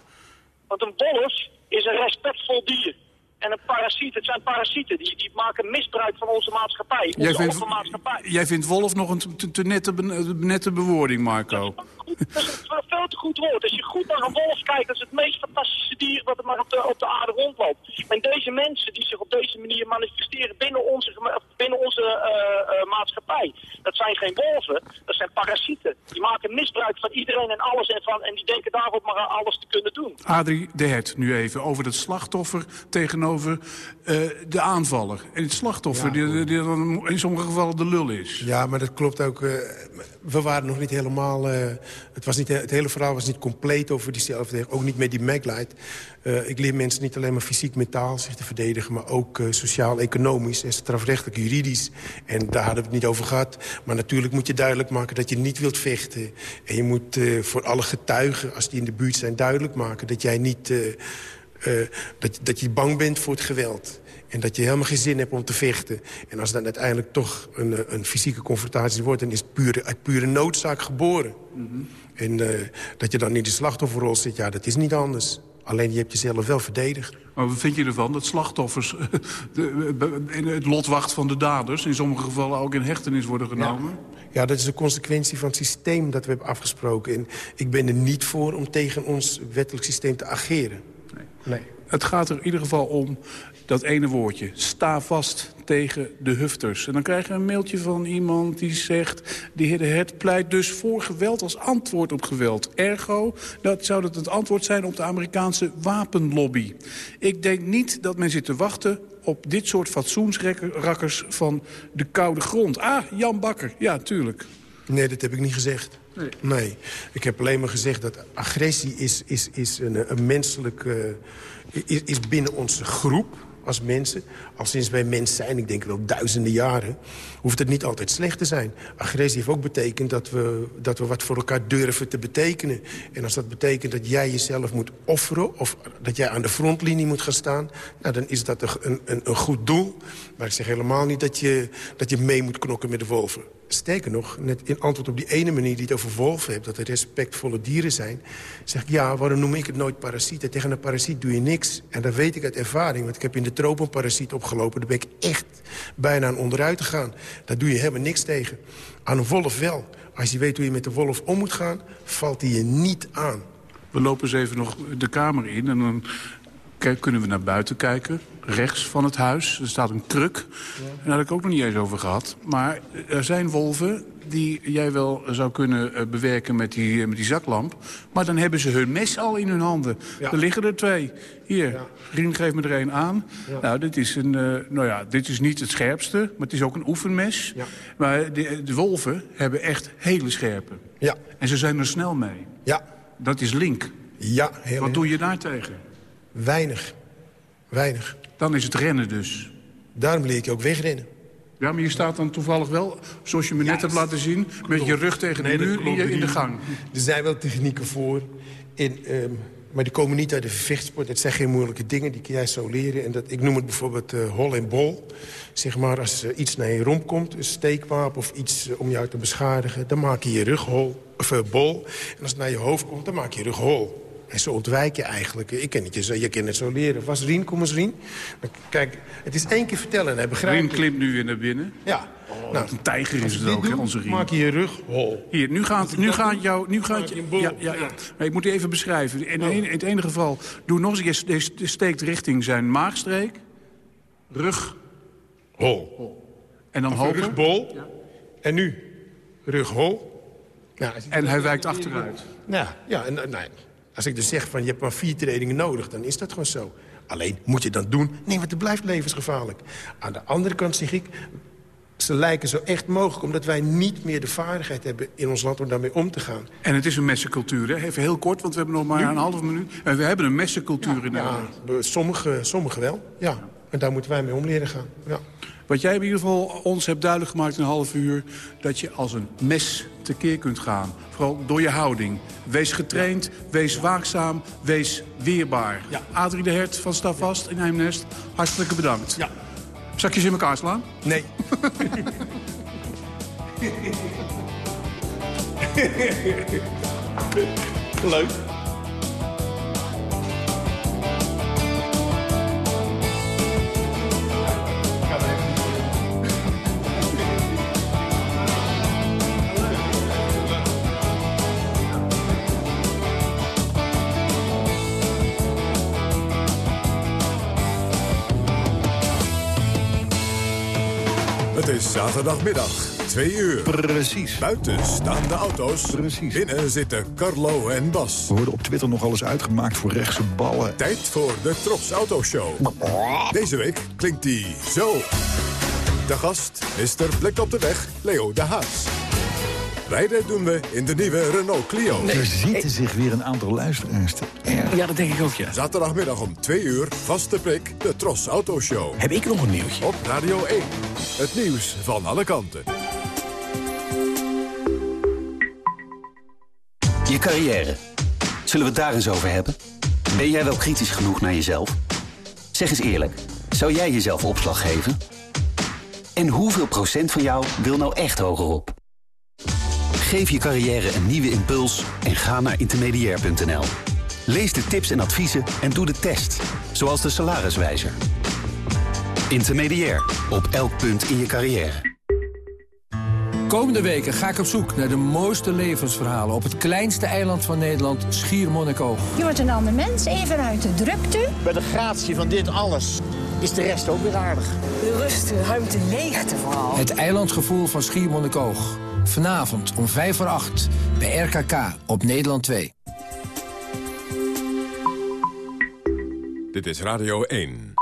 Want een wolf is een respectvol dier. En een parasiet, het zijn parasieten, die, die maken misbruik van onze maatschappij. Onze Jij vindt, maatschappij. jij vindt wolf nog een te, te nette, be- nette bewoording, Marco. Dat is een veel te goed woord. Als je goed naar een wolf kijkt, dat is het meest fantastische dier wat er maar op de, op de aarde rondloopt. En deze mensen die zich op deze manier manifesteren binnen onze, binnen onze eh, eh, maatschappij, dat zijn geen wolven, dat zijn parasieten. Die maken misbruik van iedereen en alles en, van, en die denken daarop maar aan alles te kunnen doen. Adrie de Hert, nu even over het slachtoffer tegenover eh, de aanvaller. En het slachtoffer, die, die dan in sommige gevallen de lul is. Ja, maar dat klopt ook. We waren nog niet helemaal... eh, het, was niet, het hele verhaal was niet compleet over die zelfverdediging. Ook niet met die Maglite. Eh, ik leer mensen niet alleen maar fysiek-mentaal zich te verdedigen... maar ook eh, sociaal-economisch en strafrechtelijk juridisch. En daar hadden we het niet over gehad. Maar natuurlijk moet je duidelijk maken dat je niet wilt vechten. En je moet voor alle getuigen, als die in de buurt zijn, duidelijk maken... dat jij niet... dat, dat je bang bent voor het geweld. En dat je helemaal geen zin hebt om te vechten. En als dan uiteindelijk toch een, eh, een fysieke confrontatie wordt... dan is het pure, uit pure noodzaak geboren. En eh, dat je dan in de slachtofferrol zit, ja, dat is niet anders. Alleen je hebt jezelf wel verdedigd. Maar wat vind je ervan dat slachtoffers [LAUGHS] de, in het lot wacht van de daders... in sommige gevallen ook in hechtenis worden genomen? Ja, dat is een consequentie van het systeem dat we hebben afgesproken. En ik ben er niet voor om tegen ons wettelijk systeem te ageren. Nee. Het gaat er in ieder geval om dat ene woordje. Sta vast tegen de hufters. En dan krijg je een mailtje van iemand die zegt... de heer De Hert pleit dus voor geweld als antwoord op geweld. Ergo, dat zou dat het antwoord zijn op de Amerikaanse wapenlobby. Ik denk niet dat men zit te wachten op dit soort fatsoensrakkers van de koude grond. Ah, Jan Bakker. Ja, tuurlijk. Nee, dat heb ik niet gezegd. Nee. Ik heb alleen maar gezegd dat agressie is, is, is een, een menselijk... eh, is, is binnen onze groep, als mensen. Al sinds wij mens zijn, ik denk wel duizenden jaren... hoeft het niet altijd slecht te zijn. Agressie heeft ook betekend dat we, dat we wat voor elkaar durven te betekenen. En als dat betekent dat jij jezelf moet offeren... of dat jij aan de frontlinie moet gaan staan... Nou, dan is dat een, een, een goed doel. Maar ik zeg helemaal niet dat je, dat je mee moet knokken met de wolven. Sterker nog, net in antwoord op die ene manier die het over wolven hebt... dat er respectvolle dieren zijn, zeg ik... ja, waarom noem ik het nooit parasieten? Tegen een parasiet doe je niks. En dat weet ik uit ervaring, want ik heb in de tropen een parasiet opgelopen. Daar ben ik echt bijna aan onderuit te gaan. Daar doe je helemaal niks tegen. Aan een wolf wel. Als je weet hoe je met de wolf om moet gaan, valt hij je niet aan. We lopen eens even nog de kamer in en dan kunnen we naar buiten kijken. Rechts van het huis, er staat een kruk. En daar had ik ook nog niet eens over gehad. Maar er zijn wolven die jij wel zou kunnen eh, bewerken met die, met die zaklamp. Maar dan hebben ze hun mes al in hun handen. Er liggen er twee. Hier, Rien geeft me er een aan. Nou, dit is, een, eh, nou ja, dit is niet het scherpste, maar het is ook een oefenmes. Maar de, de wolven hebben echt hele scherpe. Ja. En ze zijn er snel mee. Ja. Dat is link. Ja, heel Wat doe je daartegen? Weinig. Weinig. Dan is het rennen dus. Daarom leer ik je ook wegrennen. Ja, maar je staat dan toevallig wel, zoals je me net hebt laten zien... met je rug tegen de Nee, muur in, je- in de gang. Er zijn wel technieken voor. In, ehm, maar die komen niet uit de vechtsport. Het zijn geen moeilijke dingen, die kun jij zo leren. En dat, ik noem het bijvoorbeeld eh, hol en bol. Zeg maar, als er iets naar je romp komt, een steekwapen... of iets eh, om jou te beschadigen, dan maak je je rug hol, of, bol. En als het naar je hoofd komt, dan maak je je rug hol. En zo ontwijk je eigenlijk. Ik ken het je, je kan het zo leren. Was Rien, kom eens Rien. Kijk, het is één keer vertellen en hij begrijpt Rien klimt nu weer naar binnen. Ja. Nou, een tijger is het ook, hè, doe, onze Rien. maak je je rug hol. Hier, nu gaat, nu gaat jou... Nu gaat je, ja, ja, ja. Maar ik moet die even beschrijven. In, in het ene geval, doe nog eens, ste- je steekt richting zijn maagstreek. Rug. Hol. En dan Of hopen. rug bol. En nu rug hol. En hij wijkt achteruit. Nou, ja, en, nee. Als ik dus zeg van je hebt maar vier trainingen nodig, dan is dat gewoon zo. Alleen, moet je dat doen? Nee, want het blijft levensgevaarlijk. Aan de andere kant zeg ik, ze lijken zo echt mogelijk... omdat wij niet meer de vaardigheid hebben in ons land om daarmee om te gaan. En het is een messencultuur, hè? Even heel kort, want we hebben nog maar een half minuut. En we hebben een messencultuur in Ja, Nederland. sommigen sommige wel, ja. En daar moeten wij mee om leren gaan. Ja. Wat jij in ieder geval ons hebt duidelijk gemaakt in een half uur... dat je als een mes tekeer kunt gaan. Vooral door je houding. Wees getraind, wees waakzaam, wees weerbaar. Adrie de Hert van Stavast in Eemnest, hartelijk bedankt. Ja. Zakjes in elkaar slaan? Nee. [LAUGHS] Leuk. Is zaterdagmiddag, 2 uur. Precies. Buiten staan de auto's. Precies. Binnen zitten Carlo en Bas. We worden op Twitter nog alles uitgemaakt voor rechtse ballen. Tijd voor de Tros Autoshow. Deze week klinkt die zo. De gast, Mr. Blik op de weg, Leo de Haas. Rijden doen we in de nieuwe Renault Clio. Er zitten zich weer een aantal luisteraars te Ja, dat denk ik ook, ja. Zaterdagmiddag om 2 uur, vaste prik, de Tros Autoshow. Heb ik nog een nieuwtje? Op Radio 1. Het nieuws van alle kanten. Je carrière. Zullen we het daar eens over hebben? Ben jij wel kritisch genoeg naar jezelf? Zeg eens eerlijk, zou jij jezelf opslag geven? En hoeveel procent van jou wil nou echt hogerop? Geef je carrière een nieuwe impuls en ga naar intermediair.nl. Lees de tips en adviezen en doe de test, zoals de salariswijzer. Intermediair, op elk punt in je carrière. Komende weken ga ik op zoek naar de mooiste levensverhalen... op het kleinste eiland van Nederland, Schiermonnikoog. Je wordt een ander mens, even uit de drukte. Bij de gratie van dit alles is de rest ook weer aardig. De rust, de ruimte, leegte vooral. Het eilandgevoel van Schiermonnikoog. Vanavond om 5 voor 8 bij RKK op Nederland 2. Dit is Radio 1.